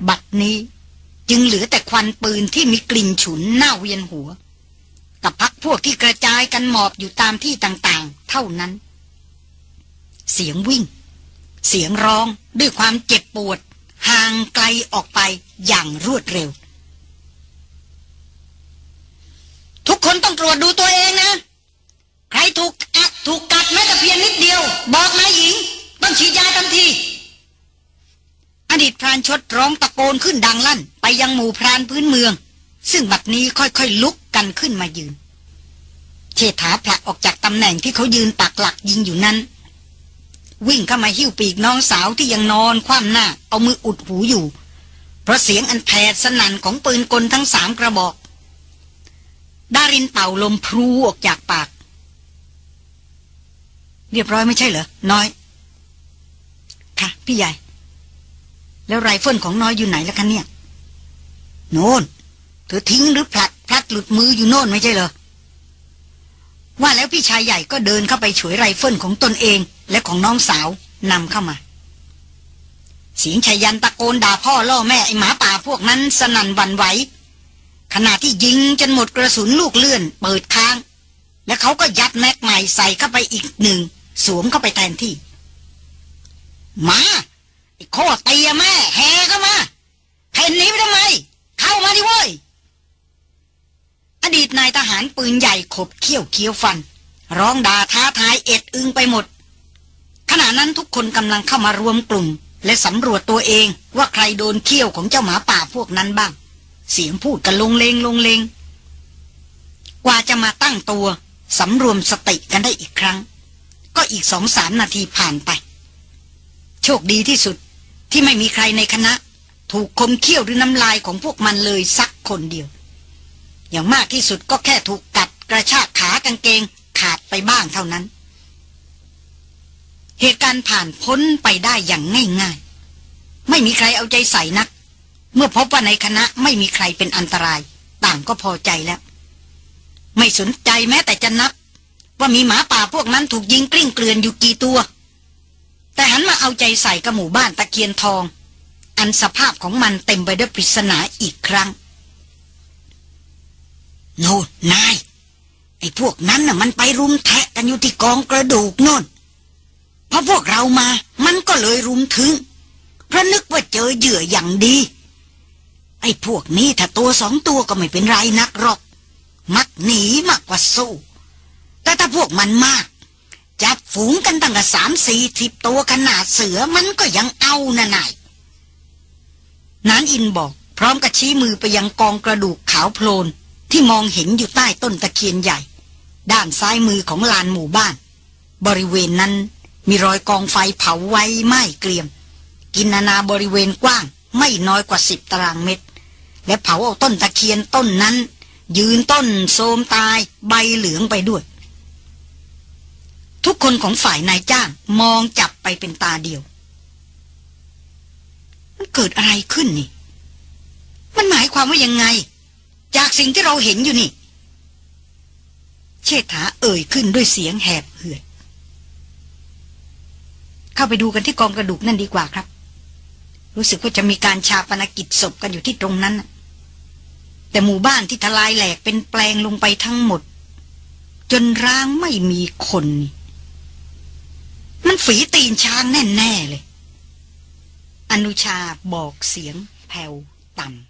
บัดนี้จึงเหลือแต่ควันปืนที่มีกลิ่นฉุนหน้าเวียนหัว กับพักพวกที่กระจายกันหมอบอยู่ตามที่ต่างๆ เท่านั้น เสียงวิ่ง เสียงร้องด้วยความเจ็บปวด ห่างไกลออกไปอย่างรวดเร็ว ทุกคนต้องตรวจดูตัวเองนะ ใครถูกอักถูกกัดแม้แต่เพียงนิดเดียว บอกนายหญิง ต้องฉีดยาทันที ดีตพรานชดร้องตะโกนขึ้นดังลั่น ไปยังหมู่พรานพื้นเมือง ซึ่งบัดนี้ค่อยๆลุกกันขึ้นมายืนเชษฐาผลักออกจากตำแหน่งที่เขายืนปักหลักยิงอยู่นั้น วิ่งเข้ามาหิ้วปีกน้องสาวที่ยังนอนคว่ำหน้า เอามืออุดหูอยู่ เพราะเสียงอันแผดสนั่นของปืนกลทั้งสามกระบอก ดารินเป่าลมพรูออกจากปาก เรียบร้อยไม่ใช่เหรอ น้อย ค่ะ พี่ใหญ่ แล้วไรเฟิลของน้อยอยู่ไหนแล้วกันเนี่ย โน่นเธอทิ้งหรือพลัดพลัดหลุดมืออยู่โน่นไม่ใช่เหรอ ว่าแล้วพี่ชายใหญ่ก็เดินเข้าไปฉวยไรเฟิลของตนเองและของน้องสาวนำเข้ามา เสียงไชยยันต์ตะโกนด่าพ่อล่อแม่ไอ้หมาป่าพวกนั้นสนั่นหวั่นไหวขณะที่ยิงจนหมดกระสุนลูกเลื่อน เปิดค้าง และเขาก็ยัดแม็กใหม่ใส่เข้าไปอีกหนึ่ง สวมเข้าไปแทนที่ มา โคตรตีแม่แห่เข้ามาเพ่นหนีไปทำไม เข้ามาดิเว้ย อดีตนายทหารปืนใหญ่ขบเขี้ยวเคี้ยวฟัน ร้องด่าท้าทายเอ็ดอึงไปหมด ขณะนั้นทุกคนกำลังเข้ามารวมกลุ่ม และสำรวจตัวเองว่าใครโดนเขี้ยวของเจ้าหมาป่าพวกนั้นบ้าง เสียงพูดกันลงเลงลงเลงกว่าจะมาตั้งตัวสำรวมสติกันได้อีกครั้ง ก็อีกสองสามนาทีผ่านไป โชคดีที่สุด ที่ไม่มีใครในคณะ ถูกคมเขี้ยวหรือน้ำลายของพวกมันเลยสักคนเดียว อย่างมากที่สุดก็แค่ถูกกัดกระชากขากางเกงขาดไปบ้างเท่านั้น เหตุการณ์ผ่านพ้นไปได้อย่างง่ายๆ ไม่มีใครเอาใจใส่นัก เมื่อพบว่าในคณะไม่มีใครเป็นอันตราย ต่างก็พอใจแล้ว ไม่สนใจแม้แต่จะนับ ว่ามีหมาป่าพวกนั้นถูกยิงกลิ้งเกลือนอยู่กี่ตัว แต่หันมาเอาใจใส่กับหมู่บ้านตะเคียนทอง อันสภาพของมันเต็มไปด้วยปริศนาอีกครั้ง โน่นนาย ไอ้พวกนั้นน่ะมันไปรุมแทะกันอยู่ที่กองกระดูกโน่นพอพวกเรามา มันก็เลยรุมถึง เพราะนึกว่าเจอเหยื่ออย่างดี ไอ้พวกนี้ถ้าตัวสองตัวก็ไม่เป็นไรนักหรอก มักหนีมากกว่าสู้ แต่ถ้าพวกมันมาก จับฝูงกันตั้งแต่สามสี่สิบตัวขนาดเสือมันก็ยังเอาน่ะนายนานอินบอก พร้อมกับชี้มือไปยังกองกระดูกขาวโพลน ที่มองเห็นอยู่ใต้ต้นตะเคียนใหญ่ ด้านซ้ายมือของลานหมู่บ้าน บริเวณนั้นมีรอยกองไฟเผาไว้ไหม้เกลียม กินนานาบริเวณกว้าง ไม่น้อยกว่าสิบตารางเมตร และเผาเอาต้นตะเคียนต้นนั้น ยืนต้นโทมตายใบเหลืองไปด้วย ทุกคนของฝ่ายนายจ้างมองจับไปเป็นตาเดียว มันเกิดอะไรขึ้นนี่ มันหมายความว่ายังไง จากสิ่งที่เราเห็นอยู่นี่ เชษฐาเอ่ยขึ้นด้วยเสียงแหบเหือดเข้าไปดูกันที่กองกระดูกนั่นดีกว่าครับ รู้สึกว่าจะมีการชาปนกิจศพกันอยู่ที่ตรงนั้นแต่หมู่บ้านที่ทลายแหลกเป็นแปลงลงไปทั้งหมดจนร้างไม่มีคนนี่ มันฝีตีนช้างแน่ ๆ เลย อนุชาบอกเสียงแผ่วต่ำ